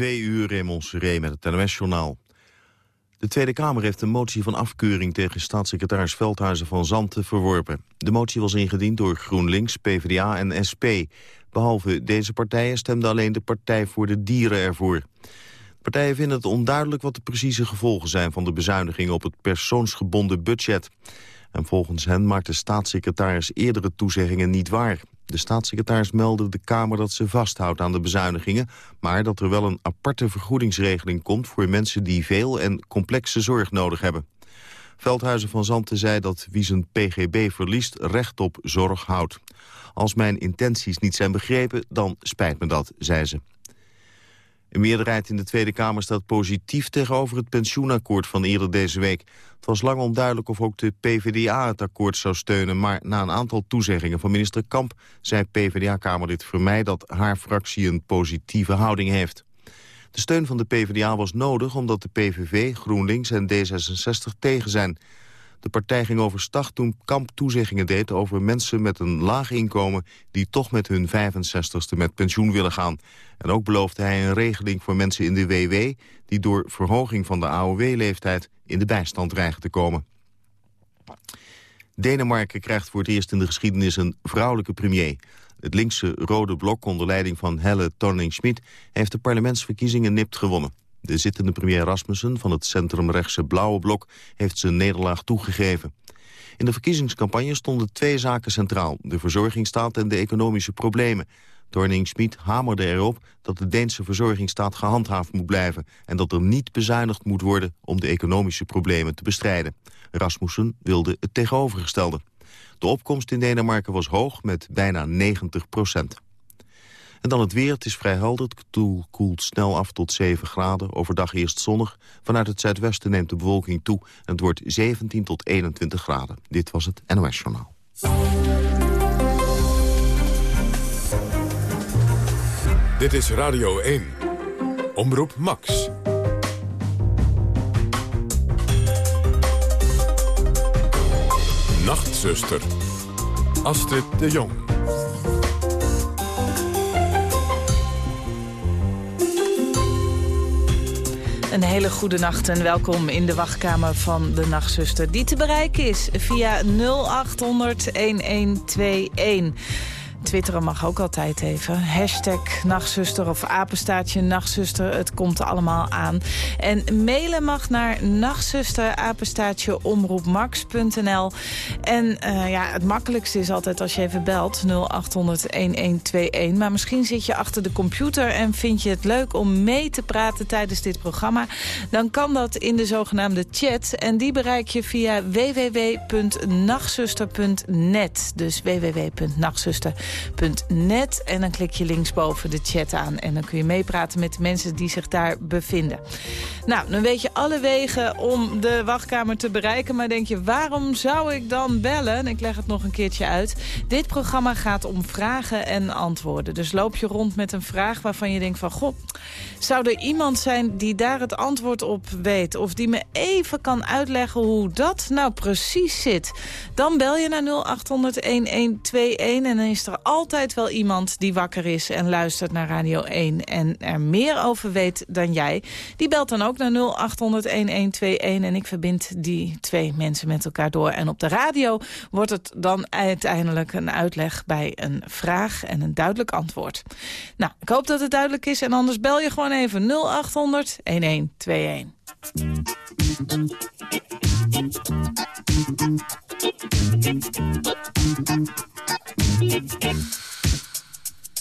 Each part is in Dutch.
Twee uur Raymond Seré met het NOS-journaal. De Tweede Kamer heeft een motie van afkeuring tegen staatssecretaris Veldhuizen van Zanten verworpen. De motie was ingediend door GroenLinks, PvdA en SP. Behalve deze partijen stemde alleen de Partij voor de Dieren ervoor. Partijen vinden het onduidelijk wat de precieze gevolgen zijn van de bezuinigingen op het persoonsgebonden budget. En volgens hen maakt de staatssecretaris eerdere toezeggingen niet waar. De staatssecretaris meldde de Kamer dat ze vasthoudt aan de bezuinigingen... maar dat er wel een aparte vergoedingsregeling komt... voor mensen die veel en complexe zorg nodig hebben. Veldhuizen van Zanten zei dat wie zijn PGB verliest recht op zorg houdt. Als mijn intenties niet zijn begrepen, dan spijt me dat, zei ze. Een meerderheid in de Tweede Kamer staat positief tegenover het pensioenakkoord van eerder deze week. Het was lang onduidelijk of ook de PvdA het akkoord zou steunen, maar na een aantal toezeggingen van minister Kamp zei PvdA-kamerlid Vermeij dat haar fractie een positieve houding heeft. De steun van de PvdA was nodig omdat de PVV, GroenLinks en D66 tegen zijn. De partij ging overstag toen Kamp toezeggingen deed over mensen met een laag inkomen... die toch met hun 65ste met pensioen willen gaan. En ook beloofde hij een regeling voor mensen in de WW... die door verhoging van de AOW-leeftijd in de bijstand dreigen te komen. Denemarken krijgt voor het eerst in de geschiedenis een vrouwelijke premier. Het linkse Rode Blok onder leiding van Helle Thorning-Schmidt... heeft de parlementsverkiezingen nipt gewonnen. De zittende premier Rasmussen van het centrumrechtse Blauwe Blok heeft zijn nederlaag toegegeven. In de verkiezingscampagne stonden twee zaken centraal. De verzorgingsstaat en de economische problemen. Torning-Schmid hamerde erop dat de Deense verzorgingsstaat gehandhaafd moet blijven... en dat er niet bezuinigd moet worden om de economische problemen te bestrijden. Rasmussen wilde het tegenovergestelde. De opkomst in Denemarken was hoog met bijna 90 procent. En dan het weer. Het is vrij helder. Het koelt snel af tot 7 graden. Overdag eerst zonnig. Vanuit het zuidwesten neemt de bewolking toe. En het wordt 17 tot 21 graden. Dit was het NOS Journaal. Dit is Radio 1. Omroep Max. Nachtzuster. Astrid de Jong. Een hele goede nacht en welkom in de wachtkamer van de Nachtzuster. Die te bereiken is via 0800 1121. Twitteren mag ook altijd even. Hashtag nachtzuster of apenstaartje nachtzuster. Het komt allemaal aan. En mailen mag naar nachtzuster. En uh, ja, het makkelijkste is altijd als je even belt 0800-1121. Maar misschien zit je achter de computer en vind je het leuk om mee te praten tijdens dit programma. Dan kan dat in de zogenaamde chat. En die bereik je via www.nachtzuster.net. Dus www.nachtzuster.net net. En dan klik je linksboven de chat aan. En dan kun je meepraten met de mensen die zich daar bevinden. Nou, dan weet je alle wegen om de wachtkamer te bereiken. Maar denk je, waarom zou ik dan bellen? Ik leg het nog een keertje uit. Dit programma gaat om vragen en antwoorden. Dus loop je rond met een vraag waarvan je denkt van... god, zou er iemand zijn die daar het antwoord op weet? Of die me even kan uitleggen hoe dat nou precies zit? Dan bel je naar 0800-1121 en dan is er altijd wel iemand die wakker is en luistert naar Radio 1... en er meer over weet dan jij. Die belt dan ook naar 0800-1121 en ik verbind die twee mensen met elkaar door. En op de radio wordt het dan uiteindelijk een uitleg bij een vraag en een duidelijk antwoord. Nou, ik hoop dat het duidelijk is en anders bel je gewoon even 0800 1121.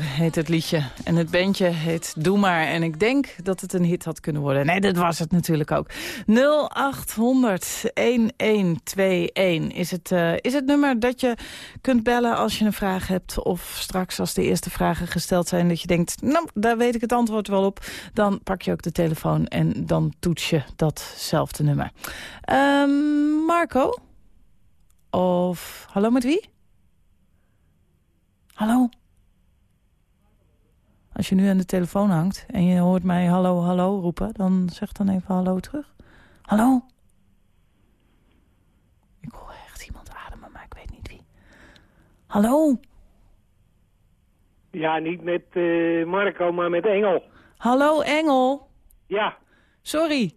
heet het liedje. En het bandje heet Doe Maar. En ik denk dat het een hit had kunnen worden. Nee, dat was het natuurlijk ook. 0800 1121 is het, eh, is het nummer dat je kunt bellen als je een vraag hebt. Of straks als de eerste vragen gesteld zijn dat je denkt... nou, daar weet ik het antwoord wel op. Dan pak je ook de telefoon en dan toets je datzelfde nummer. Ehm, Marco? Of hallo met wie? Hallo? Als je nu aan de telefoon hangt en je hoort mij hallo, hallo roepen... dan zeg dan even hallo terug. Hallo? Ik hoor echt iemand ademen, maar ik weet niet wie. Hallo? Ja, niet met eh, Marco, maar met Engel. Hallo Engel? Ja, Sorry.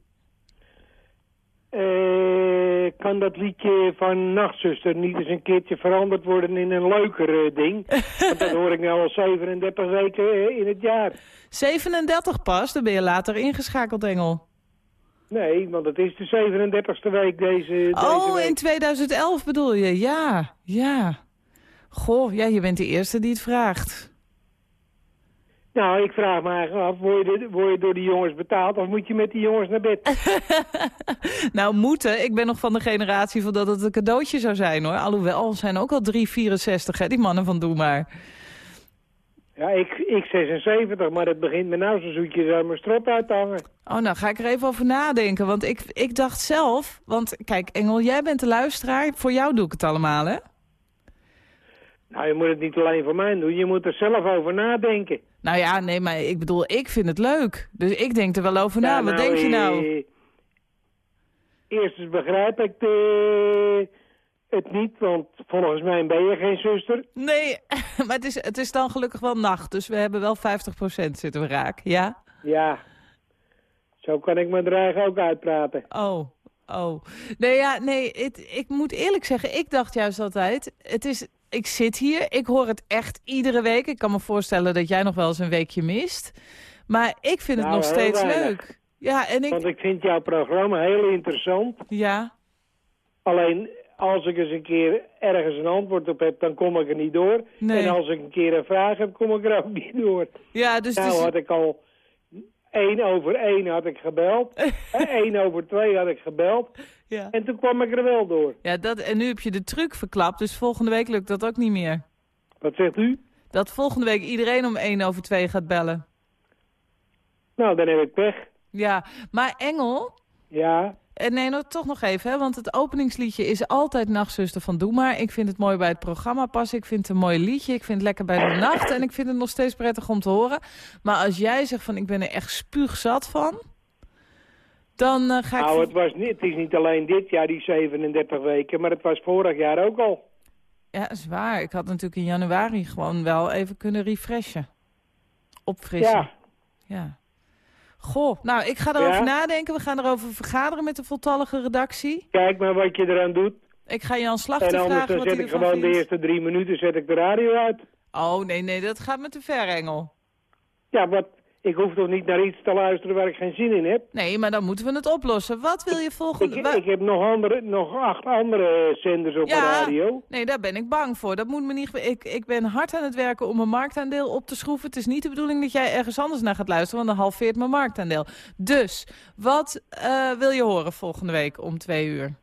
Eh, kan dat liedje van Nachtzuster niet eens een keertje veranderd worden in een leuker eh, ding? Want dat hoor ik nu al 37 weken eh, in het jaar. 37 pas, dan ben je later ingeschakeld Engel. Nee, want het is de 37ste week deze, deze Oh, week. in 2011 bedoel je? Ja, ja. Goh, ja, je bent de eerste die het vraagt. Nou, ik vraag me eigenlijk af, word je, word je door die jongens betaald of moet je met die jongens naar bed? Nou, moeten. Ik ben nog van de generatie van dat het een cadeautje zou zijn, hoor. Alhoewel, zijn ook al 364, hè, die mannen van Doe Maar. Ja, ik, ik 76, maar het begint me nou zo zoetjes aan mijn strop uit te hangen. Oh, nou ga ik er even over nadenken. Want ik, ik dacht zelf... Want kijk, Engel, jij bent de luisteraar. Voor jou doe ik het allemaal, hè? Nou, je moet het niet alleen voor mij doen, je moet er zelf over nadenken. Nou ja, nee, maar ik bedoel, ik vind het leuk. Dus ik denk er wel over na. Ja, Wat denk je nou? eh, Eerstens begrijp ik de, het niet, want volgens mij ben je geen zuster. Nee, maar het is, het is dan gelukkig wel nacht. Dus we hebben wel 50% zitten we raak, ja? Ja, zo kan ik mijn dreigen ook uitpraten. Oh, oh. Nee, ja, nee, het, ik moet eerlijk zeggen, ik dacht juist altijd... Het is, ik zit hier, ik hoor het echt iedere week. Ik kan me voorstellen dat jij nog wel eens een weekje mist. Maar ik vind het Nou, nog steeds weinig. leuk. Ja, en ik... Want ik vind jouw programma heel interessant. Ja, Alleen als ik eens een keer ergens een antwoord op heb, dan kom ik er niet door. Nee. En als ik een keer een vraag heb, kom ik er ook niet door. Ja, dus, Nou dus had ik al één over één had ik gebeld. Hè, één over twee had ik gebeld. ja. En toen kwam ik er wel door. Ja, dat, en nu heb je de truc verklapt, dus volgende week lukt dat ook niet meer. Wat zegt u? Dat volgende week iedereen om 1 over 2 gaat bellen. Nou, dan heb ik pech. Ja, maar Engel, Ja, nee, nou, toch nog even, hè, want het openingsliedje is altijd Nachtzuster van Doe Maar. Ik vind het mooi bij het programma passen, ik vind het een mooi liedje, ik vind het lekker bij de nacht en ik vind het nog steeds prettig om te horen. Maar als jij zegt van ik ben er echt spuugzat van, dan eh, ga ik... nou, het, was niet, het is niet alleen dit jaar die 37 weken, maar het was vorig jaar ook al. Ja, is waar. Ik had natuurlijk in januari gewoon wel even kunnen refreshen. Opfrissen. Ja, Ja. Goh, nou, ik ga erover Ja? nadenken. We gaan erover vergaderen met de voltallige redactie. kijk maar wat je eraan doet. Ik ga Jan Slachter En anders vragen dan wat zet hij ik gewoon de eerste drie minuten zet ik de radio uit. Oh, nee, nee, dat gaat me te ver, Engel. Ja, wat, ik hoef toch niet naar iets te luisteren waar ik geen zin in heb. Nee, maar dan moeten we het oplossen. Wat wil je volgende... Ik, ik heb nog, andere, nog acht andere zenders op Ja. de radio. Nee, daar ben ik bang voor. Dat moet me niet... Ik, ik ben hard aan het werken om mijn marktaandeel op te schroeven. Het is niet de bedoeling dat jij ergens anders naar gaat luisteren, want dan halveert mijn marktaandeel. Dus, wat eh, wil je horen volgende week om twee uur?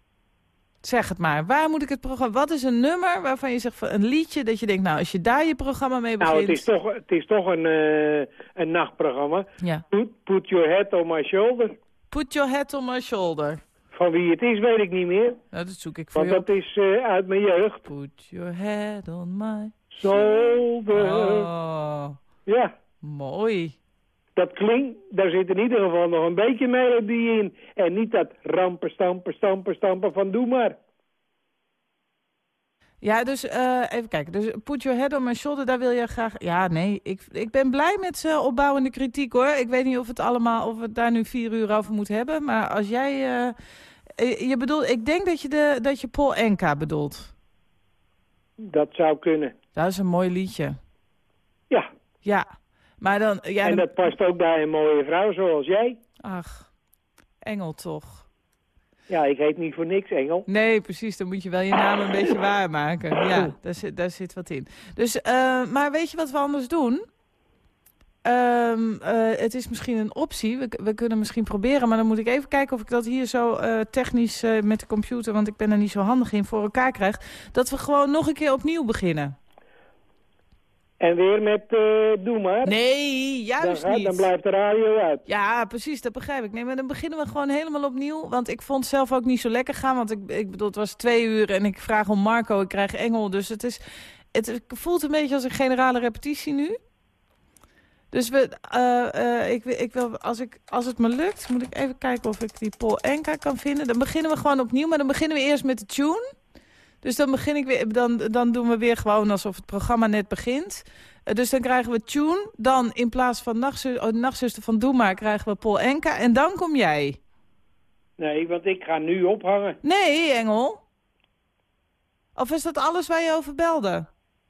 Zeg het maar. Waar moet ik het programma... Wat is een nummer waarvan je zegt van een liedje dat je denkt... Nou, als je daar je programma mee begint... Nou, het is toch, het is toch een, eh, een nachtprogramma. Ja. Put, put your head on my shoulder. Put your head on my shoulder. Van wie het is, weet ik niet meer. Nou, dat zoek ik voor Want dat is eh, uit mijn jeugd. Put your head on my... Shoulder. Oh, Ja, mooi. Dat klinkt, daar zit in ieder geval nog een beetje melodie in. En niet dat rampen, stampen, stampen, stampen van doe maar. Ja, dus eh, even kijken. Dus put your head on my shoulder, daar wil je graag... Ja, nee, ik, ik ben blij met zijn opbouwende kritiek, hoor. Ik weet niet of het allemaal, of we het daar nu vier uur over moeten hebben. Maar als jij... eh, eh, je bedoelt, ik denk dat je, de, dat je Paul Enka bedoelt. Dat zou kunnen. Dat is een mooi liedje. Ja, Ja, maar dan... Ja, en dan- dat past ook bij een mooie vrouw zoals jij. Ach, Engel toch. Ja, ik heet niet voor niks Engel. Nee, precies. Dan moet je wel je naam een beetje waarmaken. Ja, daar zit, daar zit wat in. Dus, eh, maar weet je wat we anders doen? Ehm, eh, het is misschien een optie. We, we kunnen misschien proberen, maar dan moet ik even kijken of ik dat hier zo eh, technisch met de computer, want ik ben er niet zo handig in, voor elkaar krijg. Dat we gewoon nog een keer opnieuw beginnen. En weer met eh doe maar. Nee, dan, juist gaat- niet. dan blijft de radio uit. Ja, precies, dat begrijp ik. Nee, maar dan beginnen we gewoon helemaal opnieuw. Want ik vond het zelf ook niet zo lekker gaan. Want ik, ik bedoel, het was twee uur en ik vraag om Marco, ik krijg Engel. Dus het, is, het voelt een beetje als een generale repetitie nu. Dus we, eh, eh, ik, ik wil, als, ik, als het me lukt, moet ik even kijken of ik die Paul Enka kan vinden. Dan beginnen we gewoon opnieuw, maar dan beginnen we eerst met de tune. Dus dan, begin ik weer, dan, dan doen we weer gewoon alsof het programma net begint. Eh, dus dan krijgen we tune. Dan in plaats van nachtzu oh, nachtzuster van Doe Maar krijgen we Paul Enka. En dan kom jij. Nee, want ik ga nu ophangen. Nee, Engel. Of is dat alles waar je over belde?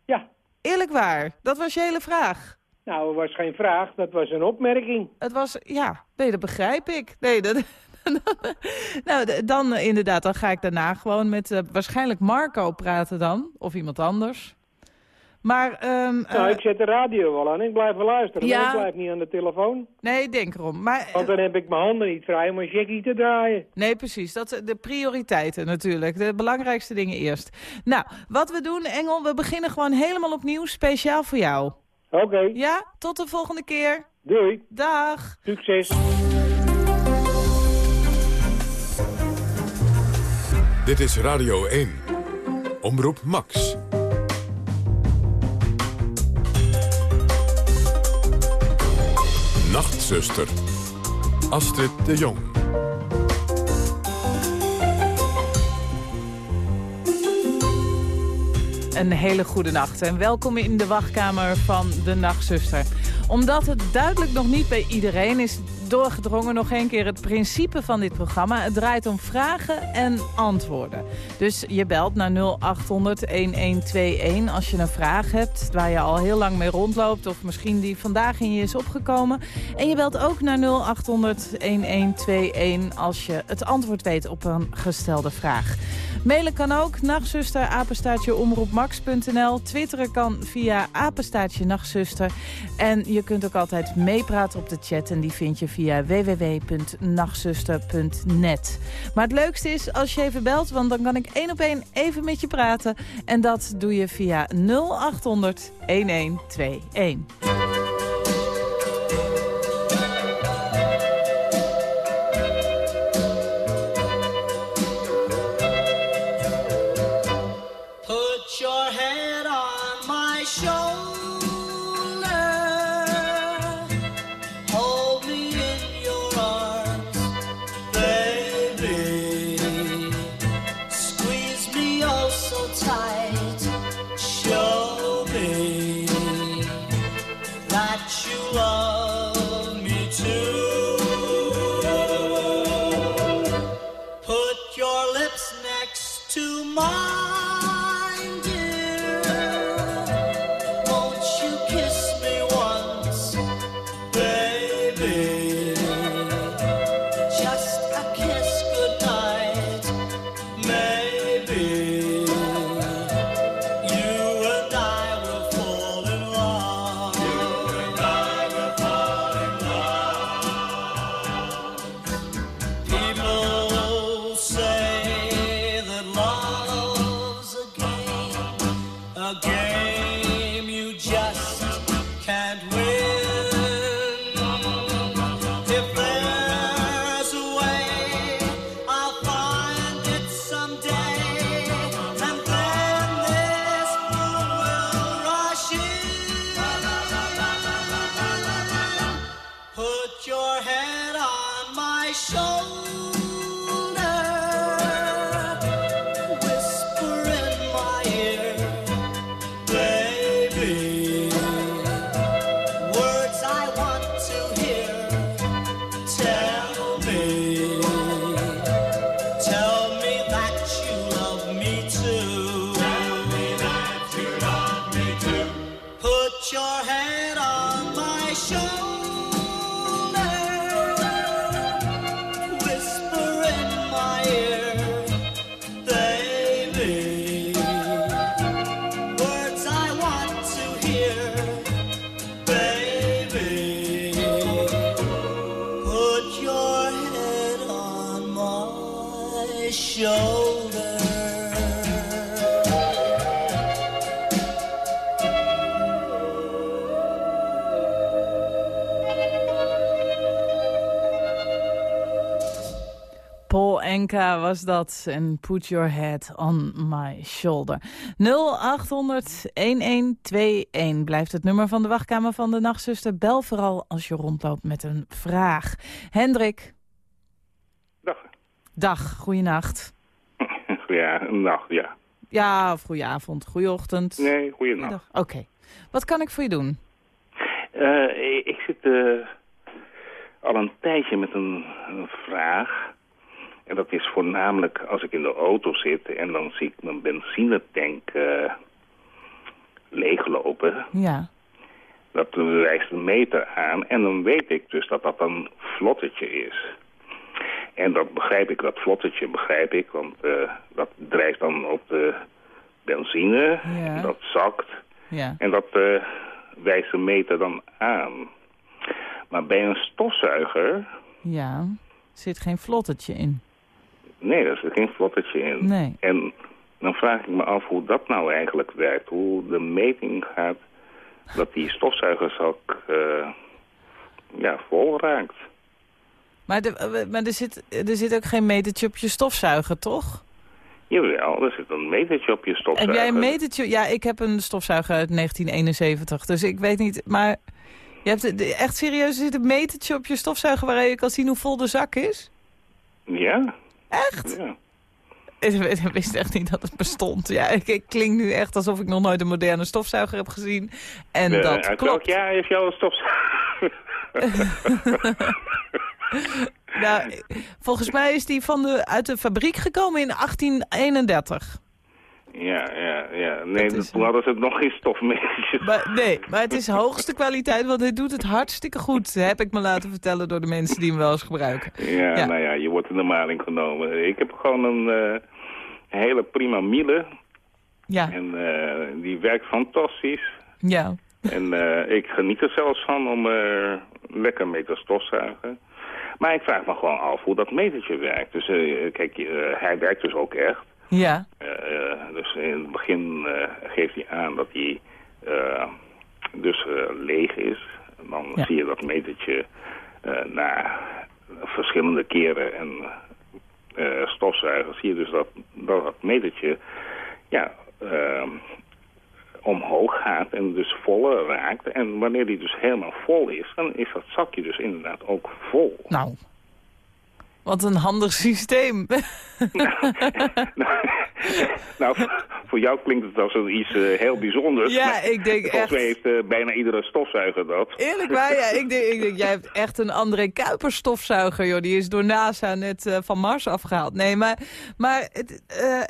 Ja, Eerlijk waar, dat was je hele vraag. nou, dat was geen vraag, dat was een opmerking. Het was, ja, nee, dat begrijp ik. Nee, dat, nou, dan eh, inderdaad, dan ga ik daarna gewoon met eh, waarschijnlijk Marco praten dan. Of iemand anders. Maar, ehm, nou, eh, ik zet de radio wel aan, ik blijf wel luisteren. ja. Ik blijf niet aan de telefoon. nee, denk erom. Maar, Want dan heb ik mijn handen niet vrij om een checkie te draaien. Nee, precies. Dat de prioriteiten natuurlijk. De belangrijkste dingen eerst. Nou, wat we doen, Engel, we beginnen gewoon helemaal opnieuw, speciaal voor jou. Oké, Ja, tot de volgende keer. doei. Dag. Succes. Dit is Radio 1. Omroep Max. Nachtzuster. Astrid de Jong. Een hele goede nacht en welkom in de wachtkamer van de Nachtzuster. Omdat het duidelijk nog niet bij iedereen is doorgedrongen. Nog een keer het principe van dit programma. Het draait om vragen en antwoorden. Dus je belt naar 0800-1121 als je een vraag hebt... waar je al heel lang mee rondloopt of misschien die vandaag in je is opgekomen. En je belt ook naar 0800-1121 als je het antwoord weet op een gestelde vraag. Mailen kan ook, nachtzuster, apenstaartje omroepmax.nl. Twitteren kan via apenstaartje nachtzuster. En je kunt ook altijd meepraten op de chat en die vind je via www.nachtzuster.net. Maar het leukste is als je even belt, want dan kan ik één op één even met je praten. En dat doe je via 0800 1121. Shoulder, Was dat. En put your head on my shoulder. 0800-1121 blijft het nummer van de wachtkamer van de nachtzuster. Bel vooral als je rondloopt met een vraag. Hendrik. Dag. Dag, goeienacht. Ja, nacht, ja. Ja, of goeie goeieochtend. Nee, goeienacht. Oké. Wat kan ik voor je doen? Eh, ik zit eh, al een tijdje met een, een vraag. En dat is voornamelijk als ik in de auto zit en dan zie ik mijn benzinetank eh, leeglopen. Ja. Dat wijst een meter aan en dan weet ik dus dat dat een vlottetje is. En dat begrijp ik, dat vlottetje begrijp ik, want eh, dat drijft dan op de benzine, Ja. dat zakt. Ja. En dat eh, wijst een meter dan aan. Maar bij een stofzuiger, Ja. Zit geen vlottetje in. Nee, daar zit geen vlottetje in. Nee. En dan vraag ik me af hoe dat nou eigenlijk werkt. Hoe de meting gaat dat die stofzuigerzak eh ja, vol raakt. Maar, de, maar er, zit, er zit ook geen metertje op je stofzuiger, toch? Jawel, er zit een metertje op je Heb stofzuiger. jij een metertje? Ja, ik heb een stofzuiger uit 1971, dus ik weet niet. Maar je hebt echt serieus er zit een metertje op je stofzuiger waarin je kan zien hoe vol de zak is? Ja, Echt? ja. Ik wist echt niet dat het bestond. Ja, ik, ik klink nu echt alsof ik nog nooit een moderne stofzuiger heb gezien. En dat uit welk klopt. is jouw stofzuiger? Nou, volgens mij is die van de, uit de fabriek gekomen in 1831. Ja, ja, ja. Nee, Dat is- toen hadden ze nog geen stofmetertjes. Maar, nee, maar het is hoogste kwaliteit, want hij doet het hartstikke goed. Heb ik me laten vertellen door de mensen die hem wel eens gebruiken. Ja, Ja. nou ja, je wordt in de maling genomen. Ik heb gewoon een eh, hele prima Miele. Ja, En eh, die werkt fantastisch. ja. En eh, ik geniet er zelfs van om er lekker mee te stofzuigen. Maar ik vraag me gewoon af hoe dat metertje werkt. Dus kijk, hij werkt dus ook echt. Ja, dus in het begin geeft hij aan dat hij dus leeg is. En dan Ja. zie je dat metertje eh, na verschillende keren en eh, stofzuigen... zie je dus dat dat, dat metertje ja, eh, omhoog gaat en dus voller raakt. En wanneer die dus helemaal vol is, dan is dat zakje dus inderdaad ook vol. nou. Wat een handig systeem. nou, voor jou klinkt het als iets eh, heel bijzonders. Ja, ik denk Volgens echt- mij heeft eh, bijna iedere stofzuiger dat. Eerlijk waar, ja. Ik denk, ik denk, jij hebt echt een André Kuiper stofzuiger, joh. Die is door NASA net eh, van Mars afgehaald. Nee, maar, maar het,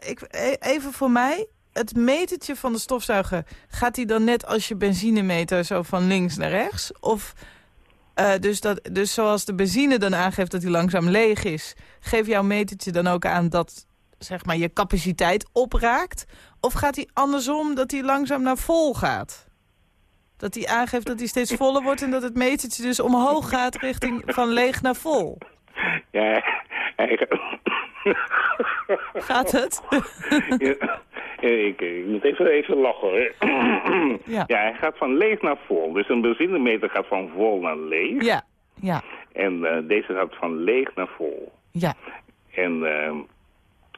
ik, e- even voor mij. Het metertje van de stofzuiger, gaat hij dan net als je benzinemeter zo van links naar rechts? Of, dus, dat, dus zoals de benzine dan aangeeft dat hij langzaam leeg is... geeft jouw metertje dan ook aan dat zeg maar, je capaciteit opraakt? Of gaat hij andersom dat hij langzaam naar vol gaat? Dat hij aangeeft dat hij steeds voller wordt... en dat het metertje dus omhoog gaat richting van leeg naar vol. Ja, hij- Gaat het? Ja, ik, ik moet even, even lachen hoor. Ja. ja, hij gaat van leeg naar vol. Dus een benzinemeter gaat van vol naar leeg. Ja, ja, En eh, deze gaat van leeg naar vol. ja, En, eh,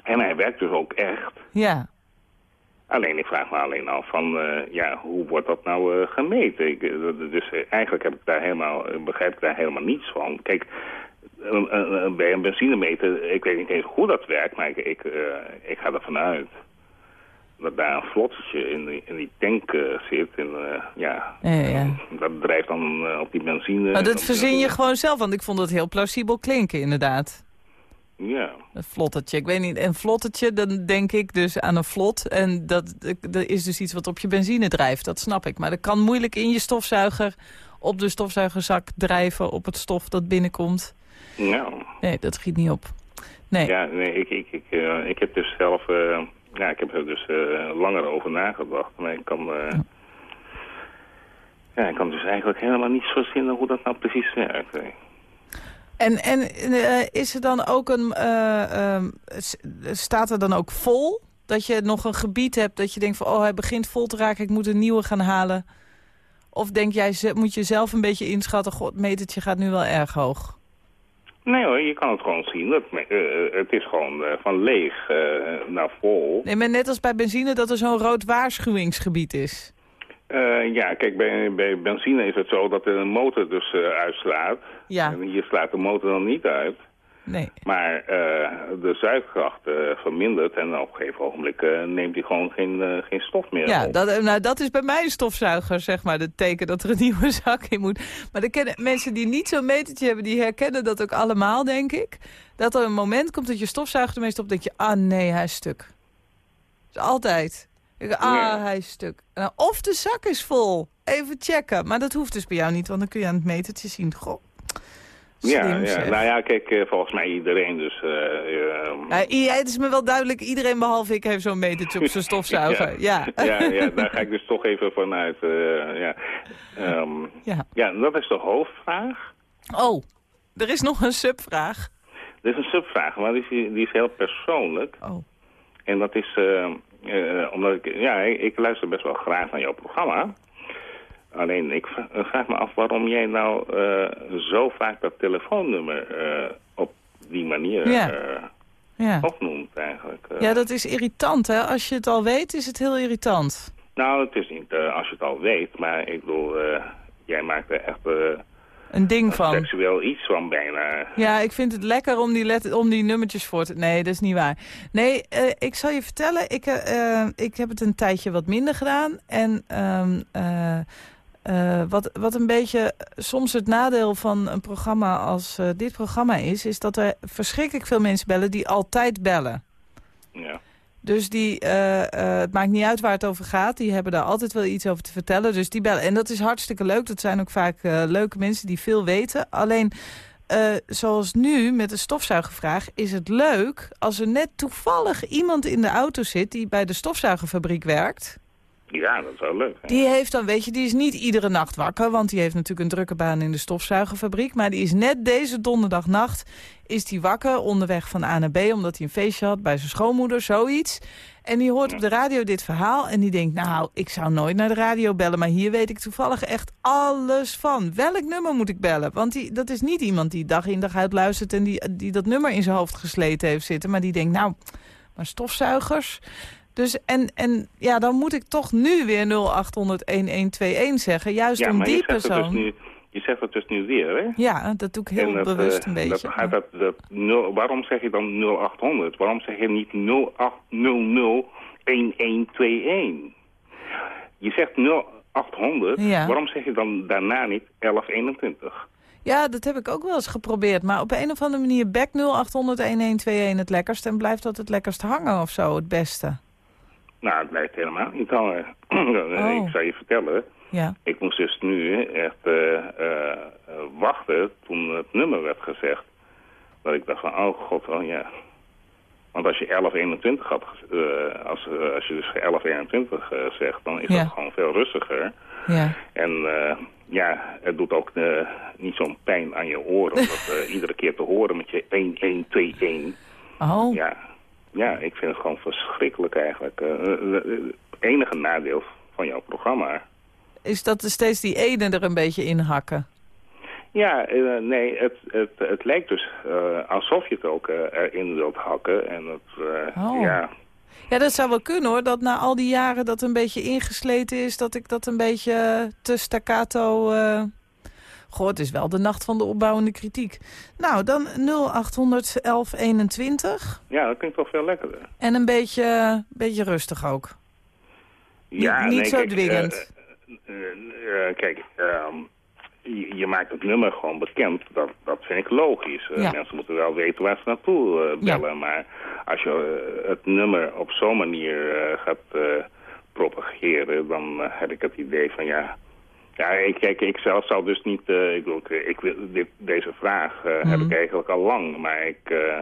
en hij werkt dus ook echt. ja. Alleen, ik vraag me alleen af van, eh, ja, hoe wordt dat nou eh, gemeten? Ik, eh, dus eigenlijk heb ik daar helemaal, begrijp ik daar helemaal niets van. Kijk, bij een benzinemeter, ik weet niet eens hoe dat werkt, maar ik, ik, ik ga ervan uit dat daar een vlottertje in die, in die tank zit. En ja, Ja, ja. dat drijft dan op die benzine. Maar dat verzin je gewoon zelf, want ik vond het heel plausibel klinken, inderdaad. Ja. Een vlottertje. Ik weet niet, een vlottertje, dan denk ik dus aan een vlot. En dat, dat is dus iets wat op je benzine drijft, dat snap ik. Maar dat kan moeilijk in je stofzuiger op de stofzuigerzak drijven op het stof dat binnenkomt. Ja. Nee, dat schiet niet op. Nee. Ja, nee, ik, ik, ik, eh, ik heb dus zelf, eh, ja, ik heb er dus eh, langer over nagedacht. Maar ik kan, eh, ja, ik kan dus eigenlijk helemaal niet verzinnen hoe dat nou precies werkt. hè. En, en eh, is er dan ook een, eh, ehm, staat er dan ook vol? Dat je nog een gebied hebt dat je denkt van, oh hij begint vol te raken, ik moet een nieuwe gaan halen. Of denk jij, moet je zelf een beetje inschatten, god, het metertje gaat nu wel erg hoog. Nee hoor, je kan het gewoon zien. Dat, eh, het is gewoon van leeg naar vol. Nee, maar net als bij benzine dat er zo'n rood waarschuwingsgebied is. Eh, ja, kijk, bij, bij benzine is het zo dat er een motor dus eh, uitslaat. Ja. En hier slaat de motor dan niet uit. Nee. Maar eh, de zuigkracht vermindert en op een gegeven ogenblik neemt hij gewoon geen, geen stof meer Ja, op. dat, nou, dat is bij mijn stofzuiger, zeg maar, het teken dat er een nieuwe zak in moet. Maar kennen, mensen die niet zo'n metertje hebben, die herkennen dat ook allemaal, denk ik. Dat er een moment komt dat je stofzuiger ermee stopt, denk je, ah nee, hij is stuk. Dus altijd. Ah, hij is stuk. Nou, of de zak is vol. Even checken. Maar dat hoeft dus bij jou niet, want dan kun je aan het metertje zien. Goh, Ja, ja. nou ja, kijk, eh, volgens mij iedereen dus... eh, eh, Ja, i- het is me wel duidelijk, iedereen behalve ik heeft zo'n metertje op zijn stofzuiger. Ja. ja, ja, daar ga ik dus toch even vanuit. eh ja. Ehm, ja. ja, dat is de hoofdvraag. Oh, er is nog een subvraag. Er is een subvraag, maar die is, die is heel persoonlijk. Oh. En dat is eh, eh, omdat ik... Ja, ik, ik luister best wel graag naar jouw programma. Alleen, ik eh, vraag me af waarom jij nou eh, zo vaak dat telefoonnummer op die manier Ja. Ja. opnoemt eigenlijk. Ja, dat is irritant, hè? Als je het al weet, is het heel irritant. Nou, het is niet als je het al weet, maar ik bedoel, jij maakt er echt Een ding van. seksueel iets van bijna. Ja, ik vind het lekker om die, let om die nummertjes voor te... Nee, dat is niet waar. Nee, eh, ik zal je vertellen, ik, eh, ik heb het een tijdje wat minder gedaan. En ehm, eh, eh, wat, wat een beetje soms het nadeel van een programma als dit programma is... is dat er verschrikkelijk veel mensen bellen die altijd bellen. Ja. Dus die, eh, eh, het maakt niet uit waar het over gaat. Die hebben daar altijd wel iets over te vertellen. Dus die bellen. En dat is hartstikke leuk. Dat zijn ook vaak eh, leuke mensen die veel weten. Alleen, zoals nu met de stofzuigervraag... is het leuk als er net toevallig iemand in de auto zit... die bij de stofzuigerfabriek werkt... ja, dat is leuk. Die heeft dan, weet je, die is niet iedere nacht wakker... want die heeft natuurlijk een drukke baan in de stofzuigerfabriek... maar die is net deze donderdagnacht is die wakker onderweg van A naar B... omdat hij een feestje had bij zijn schoonmoeder, zoiets. En die hoort op de radio dit verhaal en die denkt... nou, ik zou nooit naar de radio bellen... maar hier weet ik toevallig echt alles van. Welk nummer moet ik bellen? Want die, dat is niet iemand die dag in dag uit luistert... en die, die dat nummer in zijn hoofd gesleten heeft zitten... maar die denkt, nou, maar stofzuigers... Dus en, en ja, dan moet ik toch nu weer 0800-1121 zeggen. Juist ja, om die je het persoon. dus nu, je zegt het dus nu weer, hè? Ja, dat doe ik heel dat, bewust eh, een beetje. Dat dat, waarom zeg je dan 0800? Waarom zeg je niet 0800 1121? Je zegt 0800, Ja. waarom zeg je dan daarna niet 1121? Ja, dat heb ik ook wel eens geprobeerd. Maar op een of andere manier back 0800-1121 het lekkerst... en blijft dat het lekkerst hangen of zo, het beste. Nou, het blijft helemaal niet hangen. Oh. Ik zou je vertellen, Ja, ik moest dus nu echt eh, eh, eh, wachten toen het nummer werd gezegd. Dat ik dacht van, oh god, oh ja. Want als je 1121 had, eh, als, eh, als je dus 1121 eh, zegt, dan is Ja. dat gewoon veel rustiger. ja. En eh, ja, het doet ook eh, niet zo'n pijn aan je oren om dat eh, iedere keer te horen met je 1121. Oh, Ja, ja, ik vind het gewoon verschrikkelijk eigenlijk. Eh, eh, eh, Het enige nadeel van jouw programma. is dat er steeds die ene er een beetje in hakken? Ja, eh, nee, het, het, het lijkt dus eh, alsof je het ook eh, erin wilt hakken. En het, eh, Oh. ja, Ja, dat zou wel kunnen hoor. Dat na al die jaren dat een beetje ingesleten is... dat ik dat een beetje te staccato... Goh, het is wel de nacht van de opbouwende kritiek. Nou, dan 0800 1121. ja, dat klinkt toch veel lekkerder. En een beetje, beetje rustig ook. Ja, niet nee, zo kijk, dwingend. eh, eh, eh, kijk, ehm, je, je maakt het nummer gewoon bekend. Dat, dat vind ik logisch. Ja. Mensen moeten wel weten waar ze naartoe Ja. bellen. Maar als je het nummer op zo'n manier gaat propageren... dan heb ik het idee van ja... Ja, ik, kijk, ik zelf zou dus niet... eh, ik bedoel, ik, wil, dit, deze vraag eh, heb Mhm. ik eigenlijk al lang. Maar ik... eh,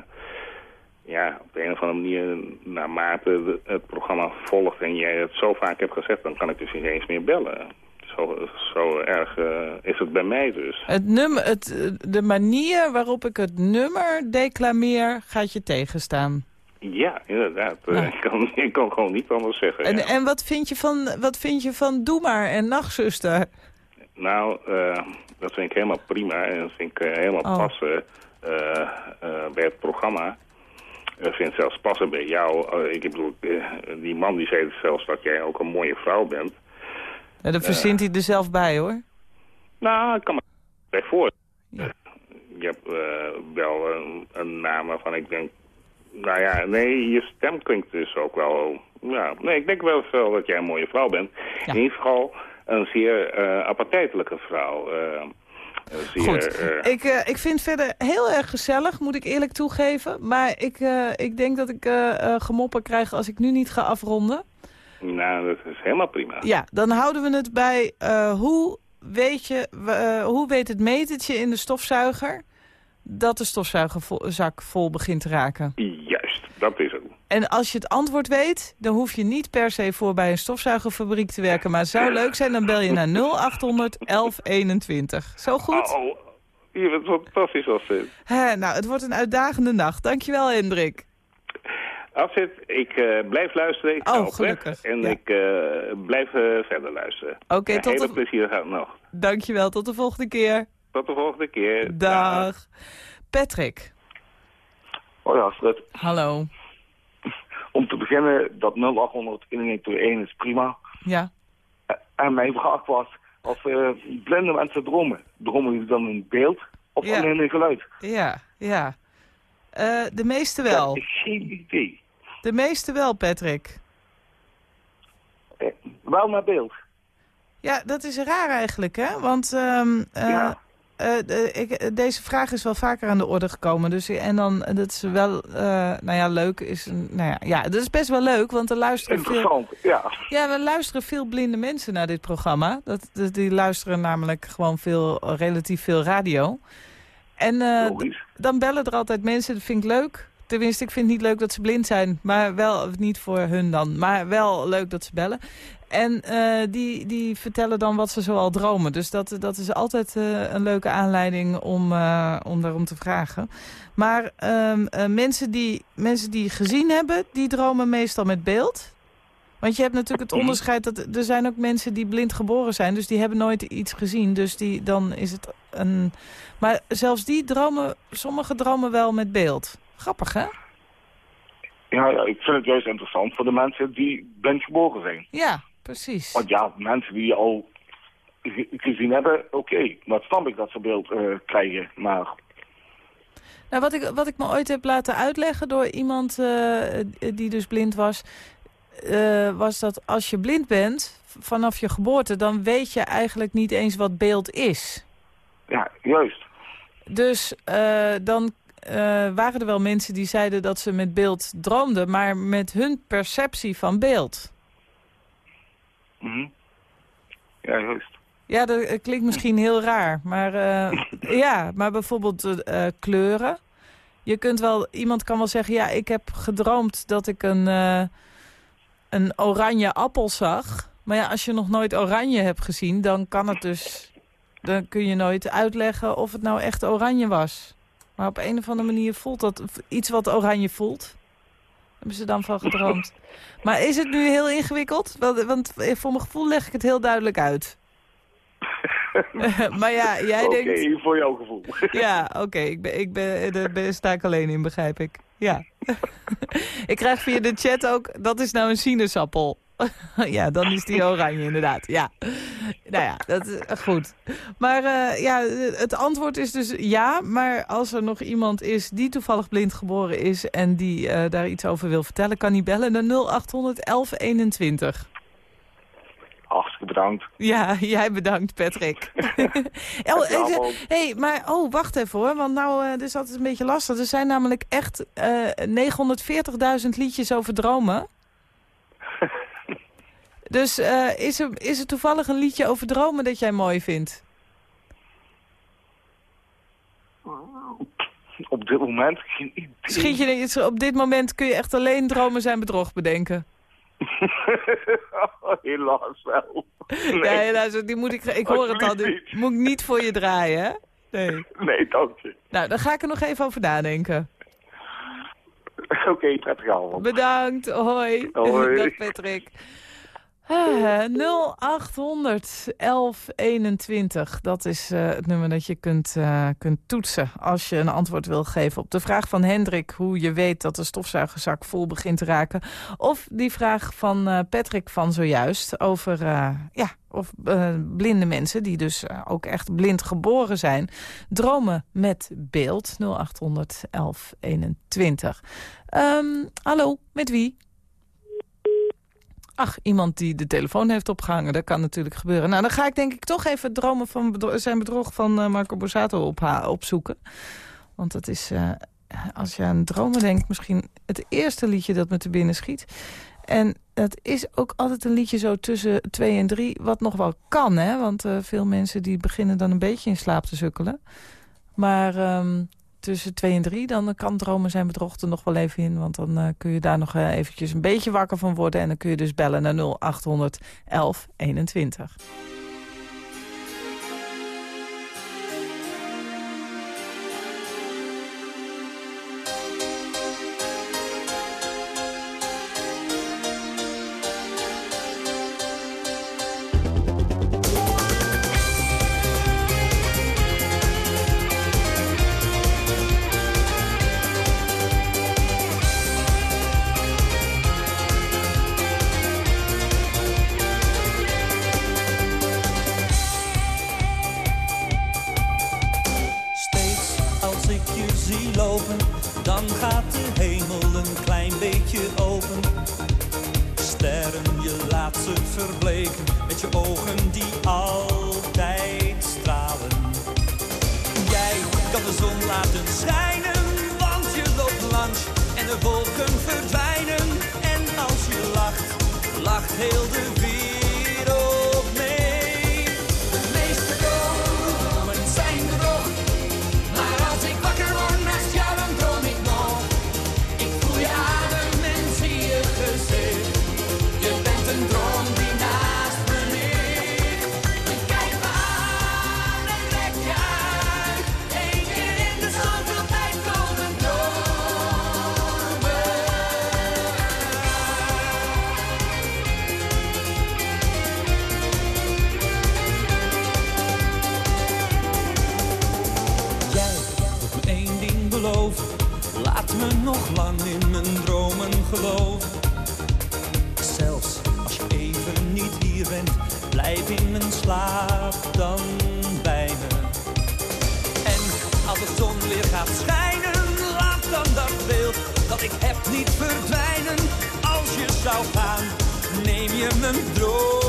ja, op de een of andere manier, naarmate het programma volgt en jij het zo vaak hebt gezegd, dan kan ik dus niet eens meer bellen. Zo, zo erg is het bij mij dus. Het nummer, het, de manier waarop ik het nummer declameer gaat je tegenstaan. Ja, inderdaad. Eh, Nou. Ik, kan, ik kan gewoon niet anders zeggen. En, ja. en wat, vind je van, wat vind je van Doe maar en Nachtzuster? Nou, eh, dat vind ik helemaal prima en dat vind ik eh, helemaal Oh. passen bij het programma. Ik vind het zelfs passen bij jou. Ik bedoel, die man die zei zelfs dat jij ook een mooie vrouw bent. Ja, dat verzint hij er zelf bij hoor. Nou, ik kan me bij voor. Ja. Je hebt wel een, een naam waarvan ik denk... Nou ja, nee, je stem klinkt dus ook wel... Ja, nee, ik denk wel, wel dat jij een mooie vrouw bent. Ja. In ieder geval een zeer eh appetijtelijke vrouw. eh, een zeer, Goed, eh, ik, eh, ik vind verder heel erg gezellig, moet ik eerlijk toegeven. Maar ik, eh, ik denk dat ik eh, eh, gemoppen krijg als ik nu niet ga afronden. Nou, dat is helemaal prima. Ja, dan houden we het bij eh, hoe, weet je, eh, hoe weet het metertje in de stofzuiger... dat de stofzuigerzak vol begint te raken. Dat is het. En als je het antwoord weet, dan hoef je niet per se voor bij een stofzuigerfabriek te werken. Maar het zou leuk zijn, dan bel je naar 0800 1121. Zo goed? Oh, je bent fantastisch als dit. Nou, het wordt een uitdagende nacht. Dankjewel, Hendrik. Afzet, ik eh, blijf luisteren. Ik Oh, gelukkig, En ja. ik eh, blijf eh, verder luisteren. Oké, Een tot hele de- plezierige nacht. Dankjewel, tot de volgende keer. Tot de volgende keer. Dag. Patrick, Oh ja, Fred. hallo. Om te beginnen, dat 0800 1121 is prima. Ja, Eh, En mijn vraag was, als eh, blinde mensen dromen, dromen die dan in beeld of Ja. alleen in geluid? ja, ja. Eh, de meeste wel. Ik geen idee. De meeste wel, Patrick. Eh, wel naar beeld. Ja, dat is raar eigenlijk, hè? Want eh, Ja. Eh, ik, deze vraag is wel vaker aan de orde gekomen. Dus, en dan, dat is wel, eh, nou ja, leuk is, nou ja, ja, dat is best wel leuk, want er luisteren veel... Ja. Ja, we luisteren veel blinde mensen naar dit programma. Dat, dat- die luisteren namelijk gewoon veel, relatief veel radio. En eh, dan bellen er altijd mensen, dat vind ik leuk. Tenminste, ik vind het niet leuk dat ze blind zijn. Maar wel, niet voor hun dan. Maar wel leuk dat ze bellen. En eh, die, die vertellen dan wat ze zoal dromen. Dus dat, dat is altijd eh, een leuke aanleiding om, eh, om daarom te vragen. Maar ehm, eh, mensen, die, mensen die gezien hebben, die dromen meestal met beeld. Want je hebt natuurlijk het onderscheid dat er zijn ook mensen die blind geboren zijn. Dus die hebben nooit iets gezien. Dus die, dan is het een... Maar zelfs die dromen, sommige dromen wel met beeld. Grappig, hè? Ja, ja, ik vind het juist interessant voor de mensen die blind geboren zijn. Ja, precies. Want ja, mensen die al ge- gezien hebben, oké. Dat snap ik dat ze beeld eh, krijgen. Maar Nou, wat ik, wat ik me ooit heb laten uitleggen door iemand eh, die dus blind was... eh, was dat als je blind bent, vanaf je geboorte... dan weet je eigenlijk niet eens wat beeld is. ja, juist. Dus dan waren er wel mensen die zeiden dat ze met beeld droomden... maar met hun perceptie van beeld. Mhm. Ja, juist. Ja, dat eh, klinkt misschien heel raar, maar eh, ja, maar bijvoorbeeld eh, kleuren. Je kunt wel, iemand kan wel zeggen, ja, ik heb gedroomd dat ik een, een oranje appel zag. Maar ja, als je nog nooit oranje hebt gezien, dan kan het dus, dan kun je nooit uitleggen of het nou echt oranje was. Maar op een of andere manier voelt dat, iets wat oranje voelt, hebben ze dan van gedroomd. Maar is het nu heel ingewikkeld? Want, want voor mijn gevoel leg ik het heel duidelijk uit. maar ja, jij Oké, denkt... voor jouw gevoel. Ja, oké, ik ben, ik ben, daar ben, sta ik alleen in, begrijp ik. Ja. ik krijg via de chat ook, dat is nou een sinaasappel. ja, dan is die oranje inderdaad, ja. Nou ja, dat is goed. Maar eh, ja, het antwoord is dus ja. Maar als er nog iemand is die toevallig blind geboren is... en die eh, daar iets over wil vertellen, kan hij bellen naar 0800 1121. Hartstikke bedankt. Ja, jij bedankt, Patrick. oh, hey, maar oh, wacht even hoor, want nou, eh, dit is altijd een beetje lastig. Er zijn namelijk echt eh 940.000 liedjes over dromen. Dus eh, is, er, is er toevallig een liedje over dromen dat jij mooi vindt? Op dit moment geen idee. Schiet je op dit moment kun je echt alleen dromen zijn bedrog bedenken. Helaas wel. Nee, Ja, helaas, die moet ik, ik hoor het al, die moet ik niet voor je draaien, hè? Nee. nee dank je. Nou, dan ga ik er nog even over nadenken. Oké, prettig avond. Bedankt, hoi. Hoi. Dag Patrick. Ah, 0800 1121, dat is eh, het nummer dat je kunt, eh, kunt toetsen... als je een antwoord wil geven op de vraag van Hendrik... hoe je weet dat de stofzuigerzak vol begint te raken. Of die vraag van eh, Patrick van zojuist over eh, ja, of, eh, blinde mensen... die dus eh, ook echt blind geboren zijn, dromen met beeld. 0800 1121. Ehm, hallo, met wie? Ach, iemand die de telefoon heeft opgehangen. Dat kan natuurlijk gebeuren. Nou, dan ga ik denk ik toch even dromen van zijn bedrog van eh, Marco Borsato opha- opzoeken. Want dat is, eh, als je aan dromen denkt, misschien het eerste liedje dat me te binnen schiet. En het is ook altijd een liedje zo tussen twee en drie, wat nog wel kan, hè. Want eh, veel mensen die beginnen dan een beetje in slaap te sukkelen. Maar ehm, tussen twee en drie, dan kan dromen zijn bedrog er nog wel even in. Want dan eh, kun je daar nog eh, eventjes een beetje wakker van worden. En dan kun je dus bellen naar 0800 1121. Heb niet verdwijnen. Als je zou gaan, neem je mijn dromen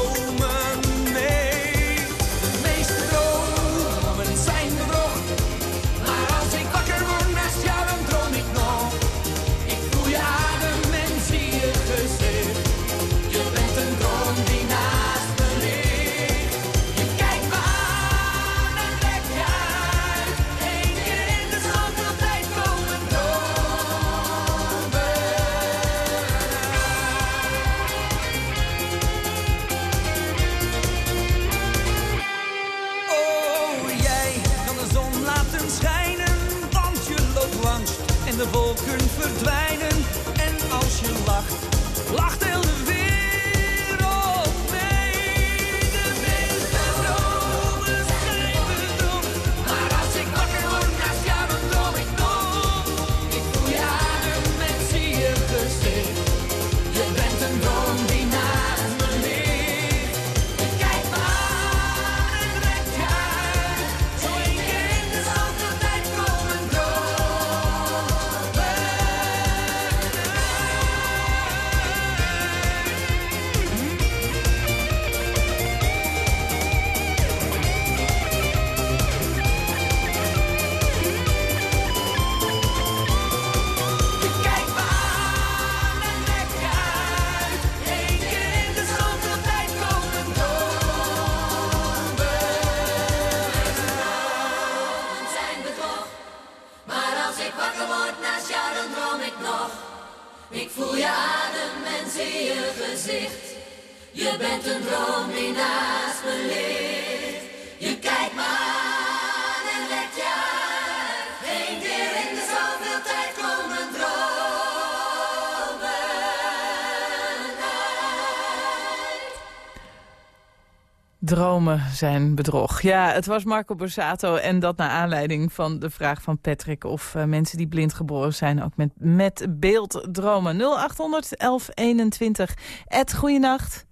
Dromen zijn bedrog. Ja, het was Marco Borsato en dat naar aanleiding van de vraag van Patrick... of eh, mensen die blind geboren zijn ook met, met beeld dromen. 0800 1121. Ed, goeienacht.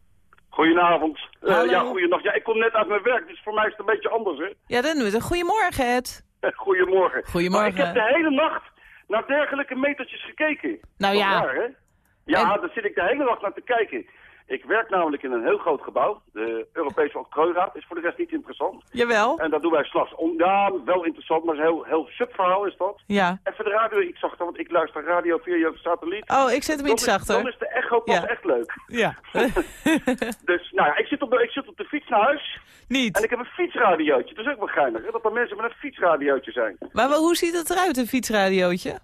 Goedenavond. Eh, ja, goedenacht. Ja, ik kom net uit mijn werk, dus voor mij is het een beetje anders, hè. Ja, dan doen we het. Goedemorgen, Ed. Goedemorgen. Goedemorgen. Maar ik heb de hele nacht naar dergelijke metertjes gekeken. Nou ja. Waar, hè? Ja, daar zit ik de hele nacht naar te kijken. Ik werk namelijk in een heel groot gebouw. De Europese Octrooiraad is voor de rest niet interessant. Jawel. En dat doen wij s'nachts. Ja, wel interessant, maar een heel, heel subverhaal is dat. Ja. Even de radio iets zachter, want ik luister radio via je satelliet. Oh, ik zet hem Dan iets is- zachter. Dan is de echo pas Ja. echt leuk. Ja. Dus, nou ja, ik zit, op de, ik zit op de fiets naar huis. Niet. En ik heb een fietsradiootje. Dat is ook wel geinig, hè? Dat er mensen met een fietsradiootje zijn. Maar wel, hoe ziet het eruit, een fietsradiootje?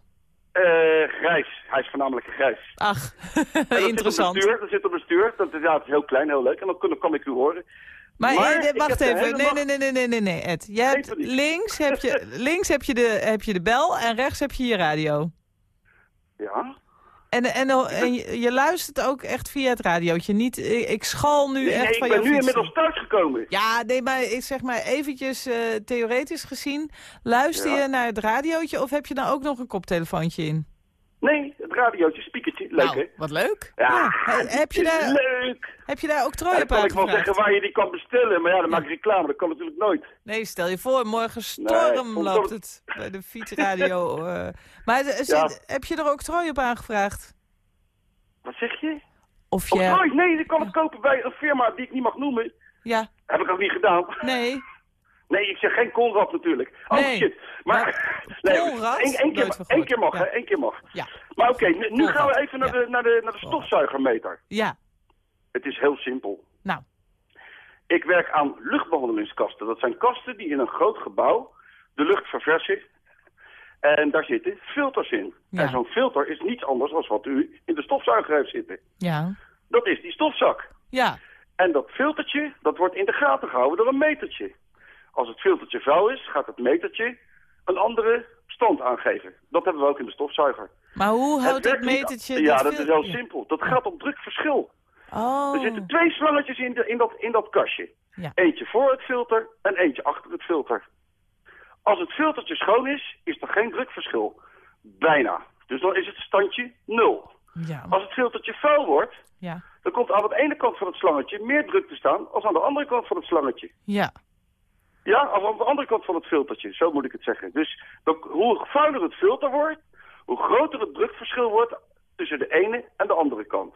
Eh, grijs. Hij is voornamelijk grijs. Ach, interessant. Bestuur, dat zit op bestuur. Dat is, ja, het is heel klein, heel leuk. En dan, kan- ik u horen. Maar, Maar eh, wacht even. Nee, nee, nee, nee, nee, nee, nee, Ed. Je hebt links, heb je, links heb, je de, heb je de bel en rechts heb je je radio. Ja? En, en, en je, je luistert ook echt via het radiootje. Niet, ik, ik schal nu Nee, echt nee, ik van ben jouw nu fiets. inmiddels thuisgekomen. Ja, nee, maar ik zeg maar eventjes eh, theoretisch gezien. Luister Ja. je naar het radiootje of heb je dan ook nog een koptelefoontje in? Nee, het radiootje, speakertje. Leuk, Nou, wat leuk. Ja, He- heb, je daar, leuk. heb je daar ook Ja, trooi dan op kan ik aangevraagd? zeggen waar je die kan bestellen. Maar ja, dan maak ik reclame. Dat kan natuurlijk nooit. Nee, stel je voor, morgen storm loopt het bij de fietsradio. eh. Maar zit- Ja. heb je er ook trooi op aangevraagd? Wat zeg je? Of je... nee, ik kan het kopen bij een firma die ik niet mag noemen. Ja, Heb ik ook niet gedaan. nee. Nee, ik zeg geen Conrad natuurlijk. Oh Nee, shit. Maar, nee, Conrad? één, één keer, één keer mag, hè? Één keer mag. Ja. Maar oké, nu, nu gaan we even naar, ja. de, naar, de, naar de stofzuigermeter. Ja, Het is heel simpel. nou. Ik werk aan luchtbehandelingskasten. Dat zijn kasten die in een groot gebouw de lucht verversen. En daar zitten filters in. Ja. En zo'n filter is niets anders dan wat u in de stofzuiger heeft zitten. Ja, Dat is die stofzak. ja, En dat filtertje, dat wordt in de gaten gehouden door een metertje. Als het filtertje vuil is, gaat het metertje een andere stand aangeven. Dat hebben we ook in de stofzuiger. maar hoe houdt dat werkt niet- metertje... Ja, dat is heel simpel. Dat gaat om drukverschil. Oh, Er zitten twee slangetjes in, de, in, dat, in dat kastje. Ja. Eentje voor het filter en eentje achter het filter. Als het filtertje schoon is, is er geen drukverschil. Bijna. Dus dan is het standje nul. ja, Als het filtertje vuil wordt, ja, dan komt aan de ene kant van het slangetje meer druk te staan als aan de andere kant van het slangetje. ja. Ja, aan de andere kant van het filtertje, zo moet ik het zeggen. Dus hoe vuiler het filter wordt, hoe groter het drukverschil wordt tussen de ene en de andere kant.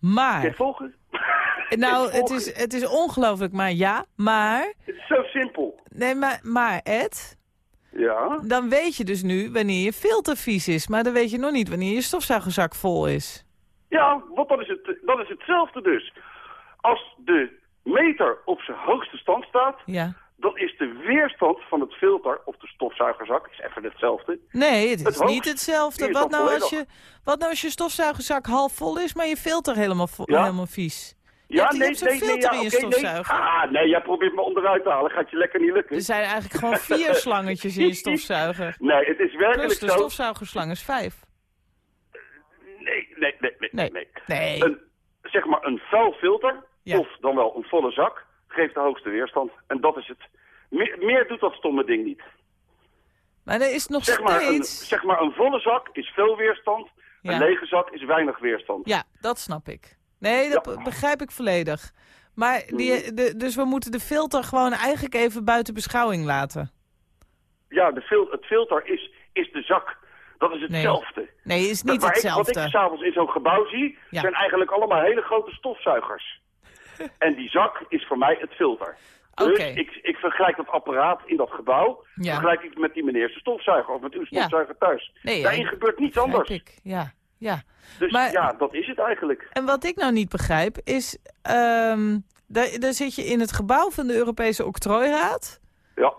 Maar, volgen? nou, het is, het is ongelooflijk, maar ja, maar... Het is zo simpel. Nee, maar, maar Ed, Ja. dan weet je dus nu wanneer je filter vies is. Maar dan weet je nog niet wanneer je stofzuigerzak vol is. Ja, want dan is, het, dan is hetzelfde dus. Als de meter op zijn hoogste stand staat, Ja. Dan is de weerstand van het filter of de stofzuigerzak is even hetzelfde. Nee, het is Het niet hetzelfde. Wat nou, als je, wat nou als je stofzuigerzak half vol is, maar je filter helemaal, Ja. helemaal vies? Ja, nee, nee, nee, filter ja, in je oké, nee. stofzuiger. Ah, nee, jij probeert me onderuit te halen. Gaat je lekker niet lukken. Er zijn eigenlijk gewoon vier slangetjes in je stofzuiger. Nee, het is werkelijk Plus de zo. stofzuigerslang is vijf. Nee, nee, nee, nee, Nee. nee. Nee. Een, zeg maar een vuil filter, Ja. of dan wel een volle zak, geeft de hoogste weerstand. En dat is het. Meer, meer doet dat stomme ding niet. Maar er is nog Zeg maar, een, steeds... zeg maar een volle zak is veel weerstand, Ja. een lege zak is weinig weerstand. Ja, dat snap ik. Nee, dat Ja. Mm. begrijp ik volledig. Maar die, de, dus we moeten de filter gewoon eigenlijk even buiten beschouwing laten. Ja, de fil het filter is, is de zak. Dat is hetzelfde. Nee, is Dat niet waar ik, hetzelfde. wat ik s'avonds in zo'n gebouw zie, Ja. zijn eigenlijk allemaal hele grote stofzuigers. En die zak is voor mij het filter. Dus ik, ik vergelijk dat apparaat in dat gebouw, Ja. vergelijk ik met die meneer zijn stofzuiger of met uw stofzuiger thuis. Nee, Daarin ja, gebeurt niets anders. Ik. Ja, ja. Dus Maar- ja, dat is het eigenlijk. En wat ik nou niet begrijp is... ehm daar, daar zit je in het gebouw van de Europese Octrooiraad... Ja.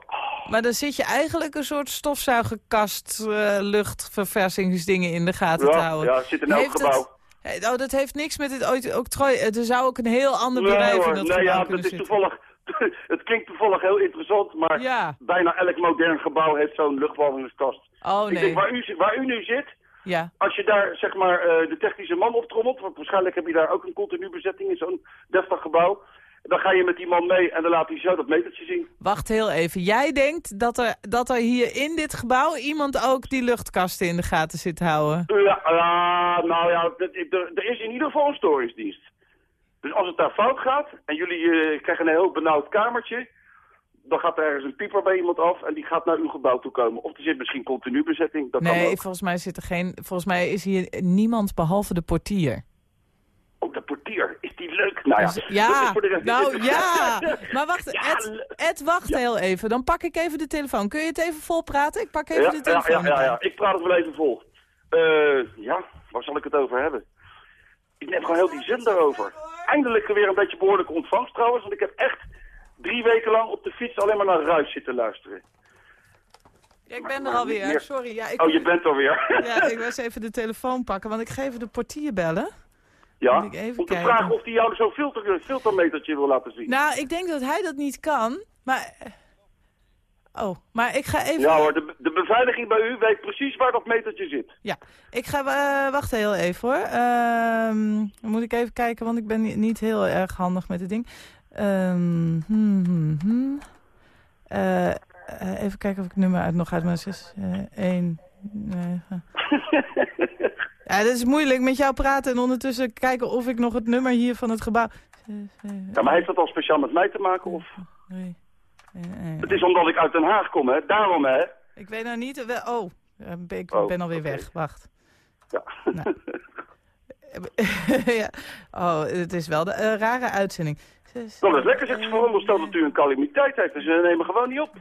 Maar dan zit je eigenlijk een soort stofzuigerkast, eh, luchtverversingsdingen in de gaten te Ja, houden. ja, het zit in elk Heeft gebouw. Oh, dat heeft niks met het ooit- octrooi. Er zou ook een heel ander Nee bedrijf hoor, in dat nee, ja, dat is zitten. toevallig, het klinkt toevallig heel interessant, maar Ja. bijna elk modern gebouw heeft zo'n luchtbehandelingskast. Oh Ik nee. denk, waar u, waar u nu zit, Ja. als je daar zeg maar eh, de technische man optrommelt, want waarschijnlijk heb je daar ook een continu bezetting in zo'n deftig gebouw, dan ga je met die man mee en dan laat hij zo dat metertje zien. Wacht heel even. Jij denkt dat er, dat er hier in dit gebouw iemand ook die luchtkasten in de gaten zit te houden? Ja, ja, nou ja, er, is in ieder geval een storingsdienst. Dus als het daar fout gaat en jullie eh, krijgen een heel benauwd kamertje, dan gaat er ergens een pieper bij iemand af en die gaat naar uw gebouw toe komen. Of er zit misschien continu bezetting, dat nee, volgens mij zit er geen. Volgens mij is hier niemand behalve de portier. Ook de portier, is die leuk? Nou ja, Dus- rest- nou ja. Maar wacht, Ja, Ed, Ed, wacht heel even. Dan pak ik even de telefoon. Kun je het even vol praten? Ik pak even de telefoon. ja, ja, ja, ik praat het wel even vol. Eh, ja, waar zal ik het over hebben? Ik neem gewoon heel die zender over. Eindelijk weer een beetje behoorlijke ontvangst trouwens, want ik heb echt drie weken lang op de fiets alleen maar naar ruis zitten luisteren. Ja, ik ben er alweer. meer- Sorry. Ja, ik, Oh, je bent er weer. ja, ik was even de telefoon pakken, want ik ga even de portier bellen. Ja, Moet ik even om te kijken. vragen of hij jou zo'n filter, filtermetertje wil laten zien. Nou, ik denk dat hij dat niet kan, maar... Oh, maar ik ga even... Ja hoor, de, de beveiliging bij u weet precies waar dat metertje zit. Ja, ik ga... eh wacht heel even hoor. Ehm, dan moet ik even kijken, want ik ben ni- niet heel erg handig met het ding. Ehm, hmm, hmm, hmm. Eh, eh, even kijken of ik het nummer uit, nog uit mijn 6, 1, 9... Ja, dat is moeilijk met jou praten en ondertussen kijken of ik nog het nummer hier van het gebouw... Ja, maar heeft dat al speciaal met mij te maken? Of? Nee. Het is omdat ik uit Den Haag kom, hè? Daarom, hè? Ik weet nou niet... Oh, ik Oh, ben alweer oké. weg. Wacht. Ja. Nou. ja. Oh, het is wel de eh, rare uitzending. Dat is lekker, zegt ze verondersteld dat u een calamiteit heeft. Dus ze nemen gewoon niet op.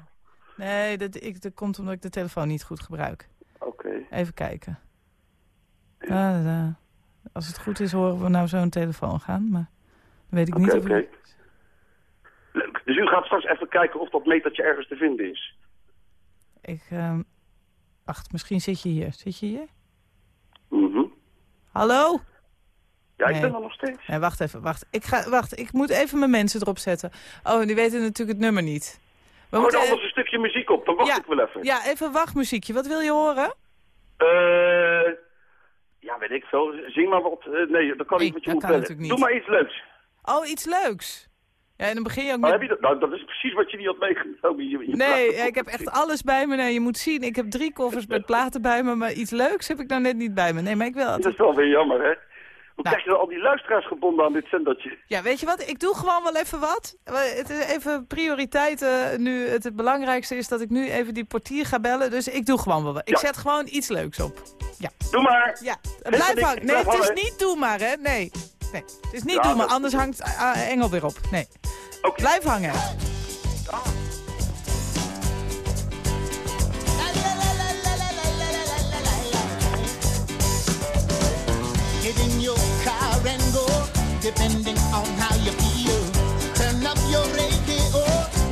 Nee, dat, ik, dat komt omdat ik de telefoon niet goed gebruik. Oké. Even kijken. Ja, da. als het goed is, horen we nou zo'n telefoon gaan. Maar dan weet ik niet of... oké. Leuk. Dus u gaat straks even kijken of dat metertje ergens te vinden is. Ik, ehm, wacht, misschien zit je hier. Zit je hier? Mhm. Hallo? Ja, ik Nee. ben er nog steeds. Nee, wacht even, wacht. Ik, ga, wacht, ik moet even mijn mensen erop zetten. Oh, die weten natuurlijk het nummer niet. We Gooi moeten er anders een stukje muziek op, dan wacht Ja. ik wel even. Ja, even wachtmuziekje. Wat wil je horen? Eh, ja, weet ik veel. Zing maar wat. Eh, nee, dat kan Nee, niet met je dat moet niet. Doe maar iets leuks. Oh, iets leuks. Ja, en dan begin je ook met... heb je dat? Nou, dat is precies wat je niet had meegenomen. Je, je Nee, praat- ik heb echt alles bij me. Nee, je moet zien, ik heb drie koffers met platen bij me, maar iets leuks heb ik nou net niet bij me. Nee, maar ik wil Dat altijd... is wel weer jammer, hè? Hoe Nou. krijg je dan al die luisteraars gebonden aan dit zendertje? Ja, weet je wat? Ik doe gewoon wel even wat. Het is even prioriteiten nu. Het, het belangrijkste is dat ik nu even die portier ga bellen. Dus ik doe gewoon wel wat. Ik Ja. zet gewoon iets leuks op. Ja. Doe maar. Ja, blijf hangen. Nee, het is niet doe maar, hè? Nee. nee. Het is niet Ja, doe maar, anders hangt ah, Engel weer op. Nee. Blijf hangen. Your car and go, depending on how you feel. Turn up your radio.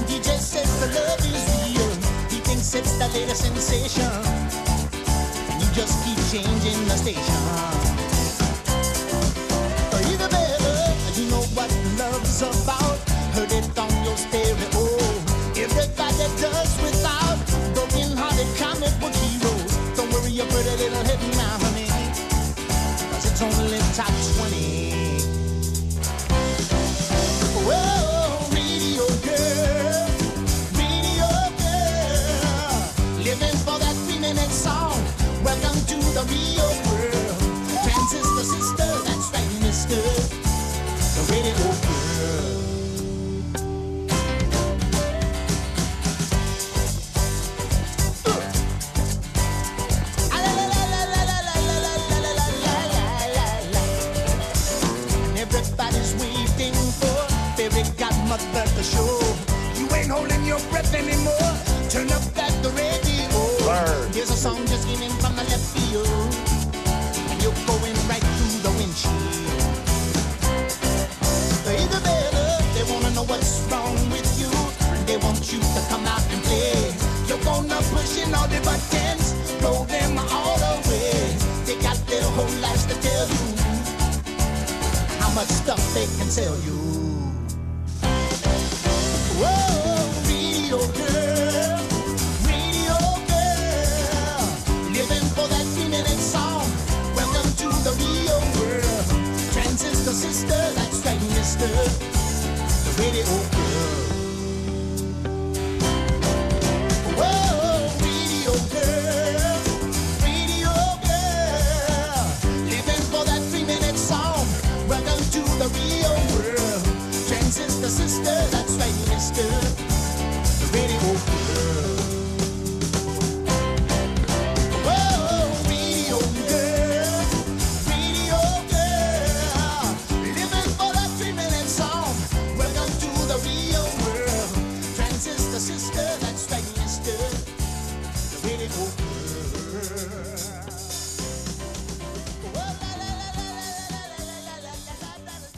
DJ says the love is real. He thinks it's the latest sensation. And you just keep changing the station. You know what love's about. Heard it on your stereo. Everybody does without touch fairy godmother to show. You ain't holding your breath anymore. Turn up that the radio. Here's a song just came in from the left field. And you're going right through the windshield. Isabella, they wanna know what's wrong with you. They want you to come out and play. You're gonna push in all the buttons, throw them all away. They got their whole lives to tell you how much stuff they can sell you. Sister, that's right, mister. The radio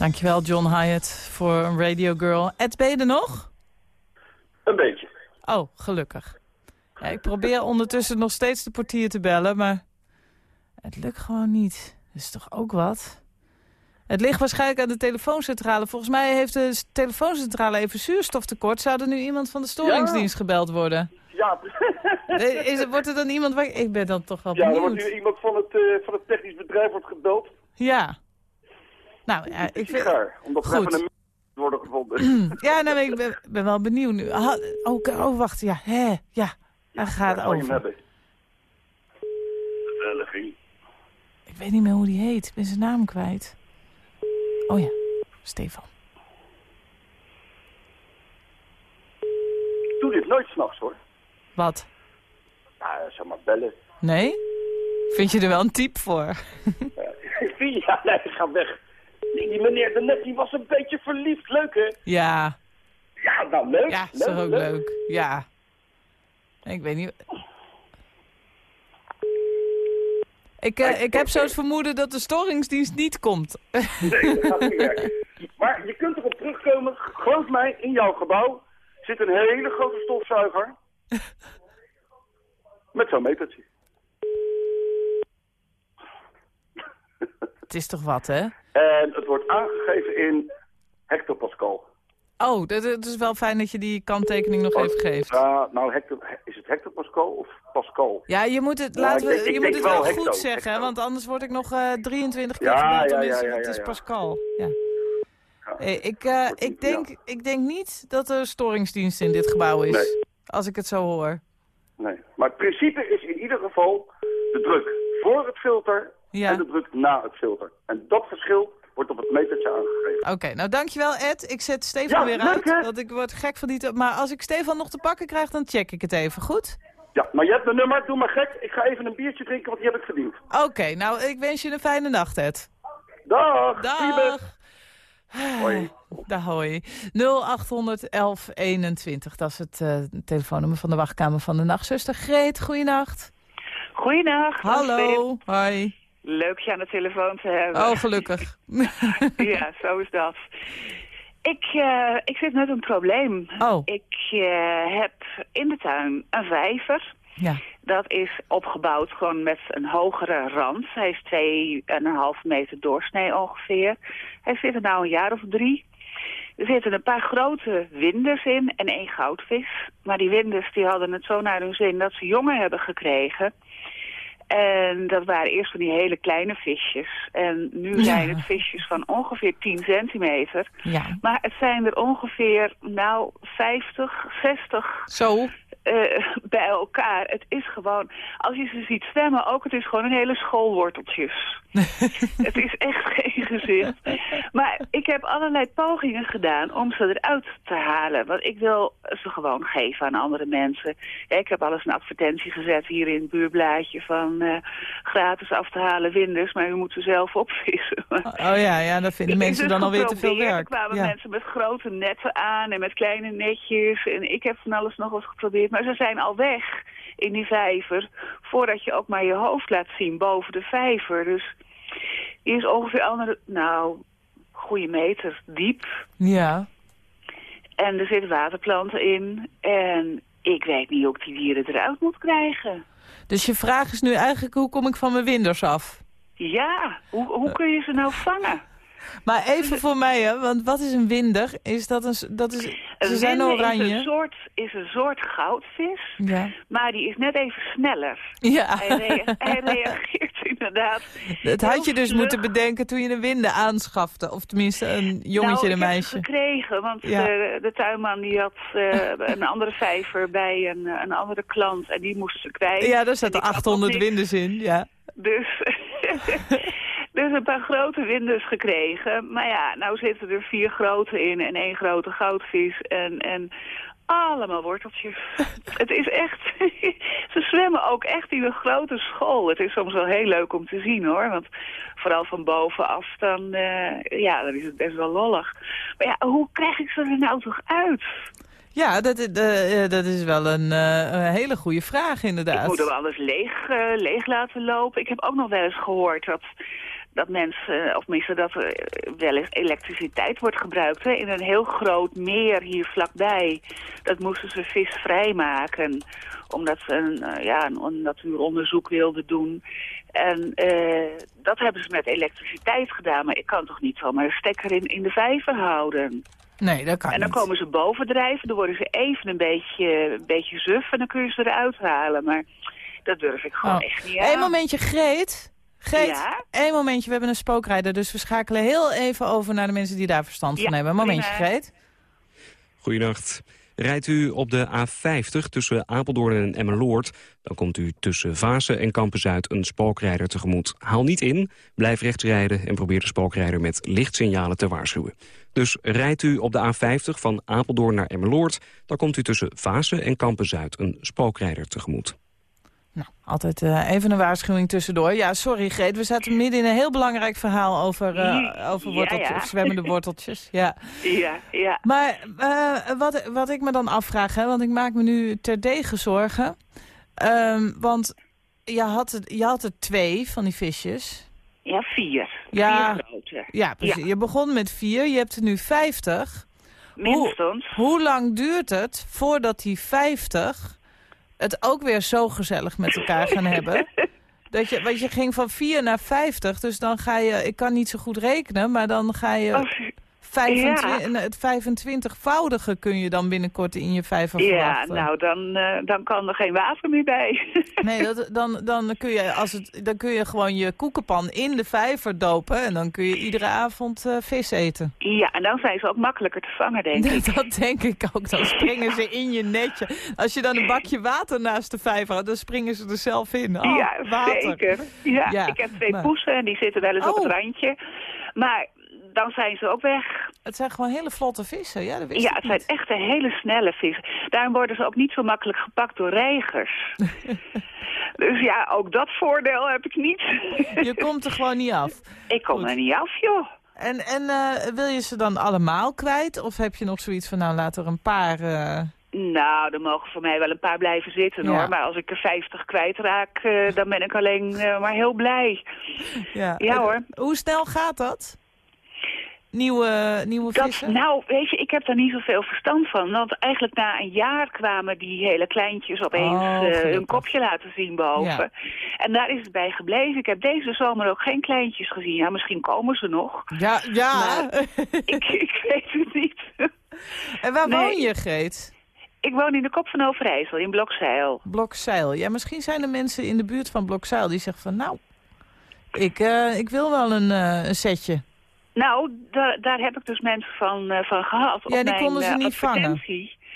Dankjewel, John Hyatt, voor een Radio Girl. Ed, ben je er nog? Een beetje. Oh, gelukkig. Ja, ik probeer ondertussen nog steeds de portier te bellen, maar het lukt gewoon niet. Dat is toch ook wat? Het ligt waarschijnlijk aan de telefooncentrale. Volgens mij heeft de telefooncentrale even zuurstoftekort. Zou er nu iemand van de storingsdienst gebeld worden? Ja, Eh, Is, wordt er dan iemand... Waar... Ik ben dan toch wel ja er benieuwd. wordt nu iemand van het, eh, van het technisch bedrijf wordt gebeld. Ja. Nou, ja, ik vind... Omdat Goed. een worden gevonden. Ja, nou, ik ben, ben wel benieuwd nu. Ah, oh, oh, wacht, ja. Hè, ja, hij gaat over. Beveiliging. Ik weet niet meer hoe die heet. Ik ben zijn naam kwijt. Oh ja, Stefan. Ik doe dit nooit s'nachts hoor. Wat? Nou, zeg maar bellen. Nee? Vind je er wel een type voor? Ja, nee, ga weg. Die, meneer daarnet, die was een beetje verliefd. Leuk, hè? Ja, Ja, nou, leuk. ja, is toch ook leuk. Ja. Ik weet niet... Ik, eh, ik heb zo het vermoeden dat de storingsdienst niet komt. Nee, dat gaat niet werken. Maar je kunt erop terugkomen. Geloof mij, in jouw gebouw zit een hele grote stofzuiger. Met zo'n metertje. Het is toch wat, hè? En het wordt aangegeven in hectopascal. Oh, dat, het is wel fijn dat je die kanttekening nog even geeft. Ja, nou, hecto, is het hectopascal of pascal? Ja, je moet het, laten we, denk- je moet het wel wel goed hecto, zeggen, want anders word ik nog eh 23 keer Ja, gebeld. Dan ja, is ja, het, ja, het is. Pascal. Ja. Eh, ik, eh, ik, denk, ik denk niet dat er storingsdienst in dit gebouw is. Nee. Als ik het zo hoor. Nee. Maar het principe is in ieder geval de druk voor het filter Ja. en de druk na het filter. En dat verschil wordt op het metertje aangegeven. Oké, nou dankjewel Ed. Ik zet Stefan Ja, weer leuk, uit, want ik word gek van die... Maar als ik Stefan nog te pakken krijg, dan check ik het even, goed? Ja, maar je hebt mijn nummer, doe maar gek. Ik ga even een biertje drinken, want die heb ik verdiend. Oké, nou ik wens je een fijne nacht, Ed. Dag, Dag. Hoi. Daar hoi. 0800 1121, dat is het eh, telefoonnummer van de wachtkamer van de nachtzuster. Greet, goeienacht. Goeiedag. Hallo. Hoi. Leuk je aan de telefoon te hebben. Oh, gelukkig. ja, zo is dat. Ik, eh, ik zit met een probleem. Oh. Ik eh, heb in de tuin een vijver. Ja. Dat is opgebouwd gewoon met een hogere rand. Hij is 2,5 meter doorsnee ongeveer. Hij zit er nou een jaar of drie. Er zitten een paar grote winders in en één goudvis. Maar die winders die hadden het zo naar hun zin dat ze jongen hebben gekregen. En dat waren eerst van die hele kleine visjes. En nu Ja. zijn het visjes van ongeveer 10 centimeter. Ja. Maar het zijn er ongeveer, nou, 50, 60 Zo. Eh, bij elkaar. Het is gewoon, als je ze ziet zwemmen ook, het is gewoon een hele school worteltjes. het is echt geen gezicht. Maar ik heb allerlei pogingen gedaan om ze eruit te halen. Want ik wil ze gewoon geven aan andere mensen. Ja, ik heb alles een advertentie gezet hier in het buurblaadje van eh, gratis af te halen winders. Maar u moet ze zelf opvissen. Oh ja, ja, dat vinden Ik mensen dan alweer te veel werk. Er kwamen Ja. mensen met grote netten aan en met kleine netjes. En ik heb van alles nog eens geprobeerd. Maar ze zijn al weg in die vijver. Voordat je ook maar je hoofd laat zien boven de vijver. Dus die is ongeveer andere, nou, goede meter diep. Ja. En er zitten waterplanten in. En ik weet niet hoe ik die dieren eruit moet krijgen. Dus je vraag is nu eigenlijk, hoe kom ik van mijn winders af? Ja, hoe, hoe kun je ze nou vangen? Maar even voor mij, hè, want wat is een winder? Is dat een, dat is, Een ze zijn winder Is oranje. een, soort, is een soort goudvis. Ja. Maar die is net even sneller. Ja. Hij, rea- hij reageert inderdaad. Dat had je dus moeten bedenken toen je een winder aanschafte. Of tenminste een jongetje en een nou, meisje. ik heb het gekregen, want Ja. de, de tuinman die had eh, een andere vijver bij een, een andere klant. En die moest ze kwijt. Ja, daar En zaten ik had nog 800 niks. winders in. Ja. Dus, dus een paar grote winders gekregen. Maar ja, nou zitten er vier grote in en één grote goudvis. En, en allemaal worteltjes. het is echt... ze zwemmen ook echt in een grote school. Het is soms wel heel leuk om te zien hoor. Want vooral van bovenaf dan, eh, ja, dan is het best wel lollig. Maar ja, hoe krijg ik ze er nou toch uit? Ja, dat, is- eh, eh, dat is wel een, een hele goede vraag inderdaad. Ik moet hem alles leeg, leeg laten lopen. Ik heb ook nog wel eens gehoord dat, dat mensen, of tenminste dat er wel eens elektriciteit wordt gebruikt. Hè, in een heel groot meer hier vlakbij. Dat moesten ze vis vrijmaken. Omdat ze een, eh, ja, een, een natuuronderzoek wilden doen. En eh, dat hebben ze met elektriciteit gedaan. Maar ik kan toch niet zomaar een stekker in, in de vijver houden. Nee, dat kan En dan niet. komen ze bovendrijven, dan worden ze even een beetje, een beetje suf en dan kun je ze eruit halen. Maar dat durf ik gewoon Oh. echt niet aan. Eén momentje, Greet. Greet, Ja? één momentje. We hebben een spookrijder, dus we schakelen heel even over naar de mensen die daar verstand van Ja, hebben. Een momentje, prima. Greet. Goedenacht. Rijdt u op de A50 tussen Apeldoorn en Emmeloord... dan komt u tussen Vaassen en Kampen-Zuid een spookrijder tegemoet. Haal niet in, blijf rechts rijden en probeer de spookrijder met lichtsignalen te waarschuwen. Dus rijdt u op de A50 van Apeldoorn naar Emmeloord... dan komt u tussen Vaassen en Kampen-Zuid een spookrijder tegemoet. Altijd eh, even een waarschuwing tussendoor. Ja, sorry Greet, we zaten midden in een heel belangrijk verhaal over, eh, over Ja, worteltjes, ja. zwemmende worteltjes. Ja. Ja, ja. Maar eh, wat, wat ik me dan afvraag, hè, want ik maak me nu terdege zorgen. Ehm, want je had, het, je had er twee van die visjes. Ja, vier. Ja, Vier grote. ja precies. Je begon met vier, je hebt er nu vijftig. Minstens. Hoe, hoe lang duurt het voordat die vijftig het ook weer zo gezellig met elkaar gaan hebben? Dat je, want je ging van 4 naar 50, dus dan ga je, ik kan niet zo goed rekenen, maar dan ga je 25, het 25-voudige kun je dan binnenkort in je vijver Ja, verwachten. nou, dan, eh, dan kan er geen water meer bij. Nee, dat, dan, dan, kun je, als het, dan kun je gewoon je koekenpan in de vijver dopen en dan kun je iedere avond eh, vis eten. ja, en dan zijn ze ook makkelijker te vangen, denk ik. Dat denk ik ook. Dan springen ze in je netje. Als je dan een bakje water naast de vijver had, dan springen ze er zelf in. Oh, ja, water. zeker. Ja, Ja, ik heb twee maar- poesen en die zitten wel eens op Oh. het randje. Maar dan zijn ze ook weg. Het zijn gewoon hele vlotte vissen, ja, dat wist Ja, het zijn echt een hele snelle vissen. Daarom worden ze ook niet zo makkelijk gepakt door reigers. dus ja, ook dat voordeel heb ik niet. Je komt er gewoon niet af. Ik kom er niet af, joh. En, en eh, wil je ze dan allemaal kwijt? Of heb je nog zoiets van, nou, laat er een paar... eh, Nou, er mogen voor mij wel een paar blijven zitten Ja. hoor. Maar als ik er 50 kwijtraak, eh dan ben ik alleen maar heel blij. ja. Ja, hoor. Hoe snel gaat dat? Nieuwe, nieuwe Dat, vissen? nou, weet je, ik heb daar niet zoveel verstand van. Want eigenlijk na een jaar kwamen die hele kleintjes opeens Oh, eh, hun kopje laten zien boven. Ja. En daar is het bij gebleven. Ik heb deze zomer ook geen kleintjes gezien. Ja, misschien komen ze nog. Ja, ja. Maar ik, ik weet het niet. en waar Nee. woon je, Greet? Ik woon in de Kop van Overijssel, in Blokzeil. Blokzeil. Ja, misschien zijn er mensen in de buurt van Blokzeil die zeggen van... nou, ik, eh, ik wil wel een, eh, een setje. Nou, daar, daar heb ik dus mensen van, eh, van gehad. Ja, op die mijn, konden ze eh, niet vangen.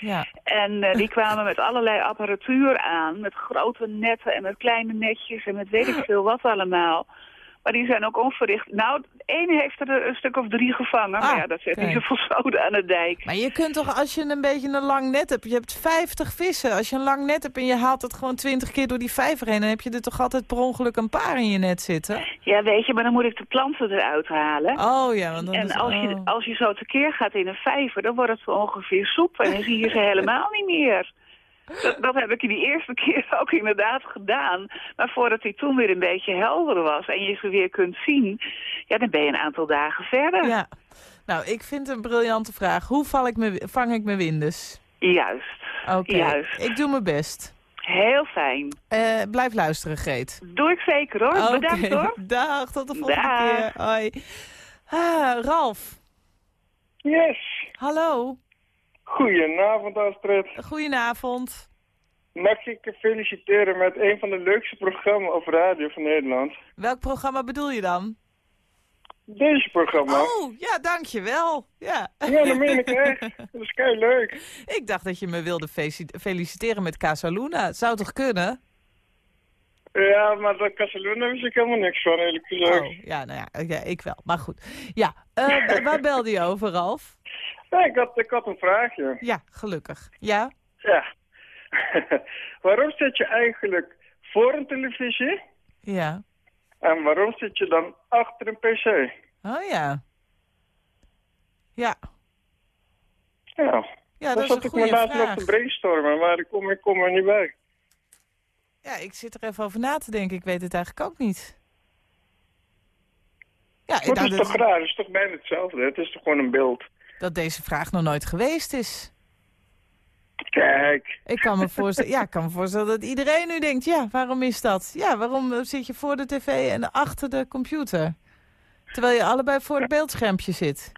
Ja. En eh, die kwamen met allerlei apparatuur aan. Met grote netten en met kleine netjes en met weet ik veel wat allemaal. Maar die zijn ook onverricht. Nou, ene heeft er een stuk of drie gevangen. maar Ah, ja, dat zet niet kijk. zoveel zoden aan de dijk. Maar je kunt toch, als je een beetje een lang net hebt... je hebt 50 vissen. Als je een lang net hebt en je haalt het gewoon 20 keer door die vijver heen... dan heb je er toch altijd per ongeluk een paar in je net zitten? Ja, weet je, maar dan moet ik de planten eruit halen. Oh ja, want dan En is- als je, oh. als je zo tekeer gaat in een vijver, dan wordt het ongeveer soep. En dan zie je ze helemaal niet meer. Dat, dat heb ik die eerste keer ook inderdaad gedaan. Maar voordat hij toen weer een beetje helder was en je ze weer kunt zien... ja, dan ben je een aantal dagen verder. Ja. Nou, ik vind het een briljante vraag. Hoe val ik me, vang ik mijn windes? Juist. Oké, Juist. ik doe mijn best. Heel fijn. Eh, blijf luisteren, Greet. Doe ik zeker hoor. Bedankt hoor. Dag, tot de volgende Dag. keer. Hoi. Ah, Ralf. Yes. Hallo. Goedenavond Astrid. Goedenavond. Mag ik je feliciteren met een van de leukste programma's op radio van Nederland? Welk programma bedoel je dan? Deze programma. Oh, ja, dankjewel. Ja, Ja, dat meen ik echt. Dat is kei leuk. ik dacht dat je me wilde feliciteren met Casaluna. Zou toch kunnen? Ja, maar dat Casaluna wist ik helemaal niks van, eerlijk gezegd. Oh, ja, nou ja, ik wel. Maar goed. Ja, eh, waar belde je over, Ralf? Ja, ik, had, ik had een vraagje. Ja, gelukkig. Ja? Ja. waarom zit je eigenlijk voor een televisie Ja. en waarom zit je dan achter een pc? Oh ja. Ja. Ja, Ja, dat is zat een ik goede me laatst vraag. nog te brainstormen, maar ik kom, ik kom er niet bij. Ja, ik zit er even over na te denken. Ik weet het eigenlijk ook niet. Ja, Maar het nou, is dat, toch raar, het is toch bijna hetzelfde, het is toch gewoon een beeld. Dat deze vraag nog nooit geweest is. Kijk. Ik kan me voorstellen, ja, ik kan me voorstellen dat iedereen nu denkt, ja, waarom is dat? Ja, waarom zit je voor de tv en achter de computer? Terwijl je allebei voor het beeldschermpje zit.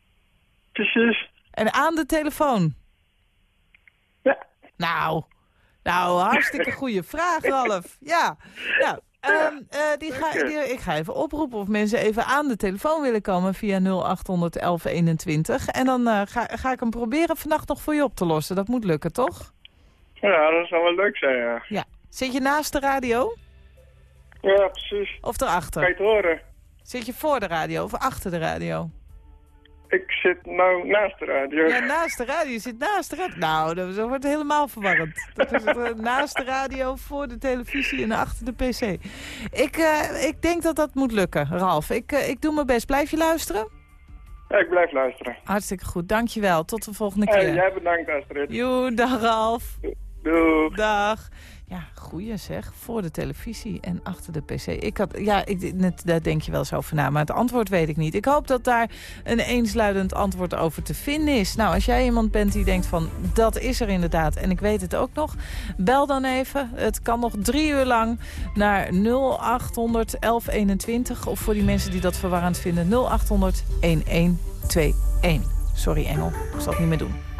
Precies. En aan de telefoon. Ja. Nou, nou, hartstikke goede vraag, Ralf. Ja, nou, ehm, eh, die ga, die, ik ga even oproepen of mensen even aan de telefoon willen komen via 0800 1121. En dan eh, ga, ga ik hem proberen vannacht nog voor je op te lossen. Dat moet lukken, toch? Ja, dat zou wel leuk zijn, ja. Ja. Zit je naast de radio? Ja, precies. Of erachter? Kan je het horen? Zit je voor de radio of achter de radio? Ik zit nou naast de radio. Ja, naast de radio. Je zit naast de radio. Nou, dat, wordt helemaal verwarrend. Dat is het, eh, naast de radio, voor de televisie en achter de pc. Ik, eh, ik denk dat dat moet lukken, Ralf. Ik, eh, ik doe mijn best. Blijf je luisteren? Ja, ik blijf luisteren. Hartstikke goed. Dankjewel. Tot de volgende Hey, keer. jij bedankt, Astrid. Joe, dag Ralf. Doeg. Dag. Ja, goeie zeg. Voor de televisie en achter de pc. Ik had, ja, ik, daar denk je wel eens over na, maar het antwoord weet ik niet. Ik hoop dat daar een eensluidend antwoord over te vinden is. Nou, als jij iemand bent die denkt van, dat is er inderdaad en ik weet het ook nog. Bel dan even. Het kan nog drie uur lang naar 0800 1121. Of voor die mensen die dat verwarrend vinden, 0800 1121. Sorry Engel, ik zal het niet meer doen.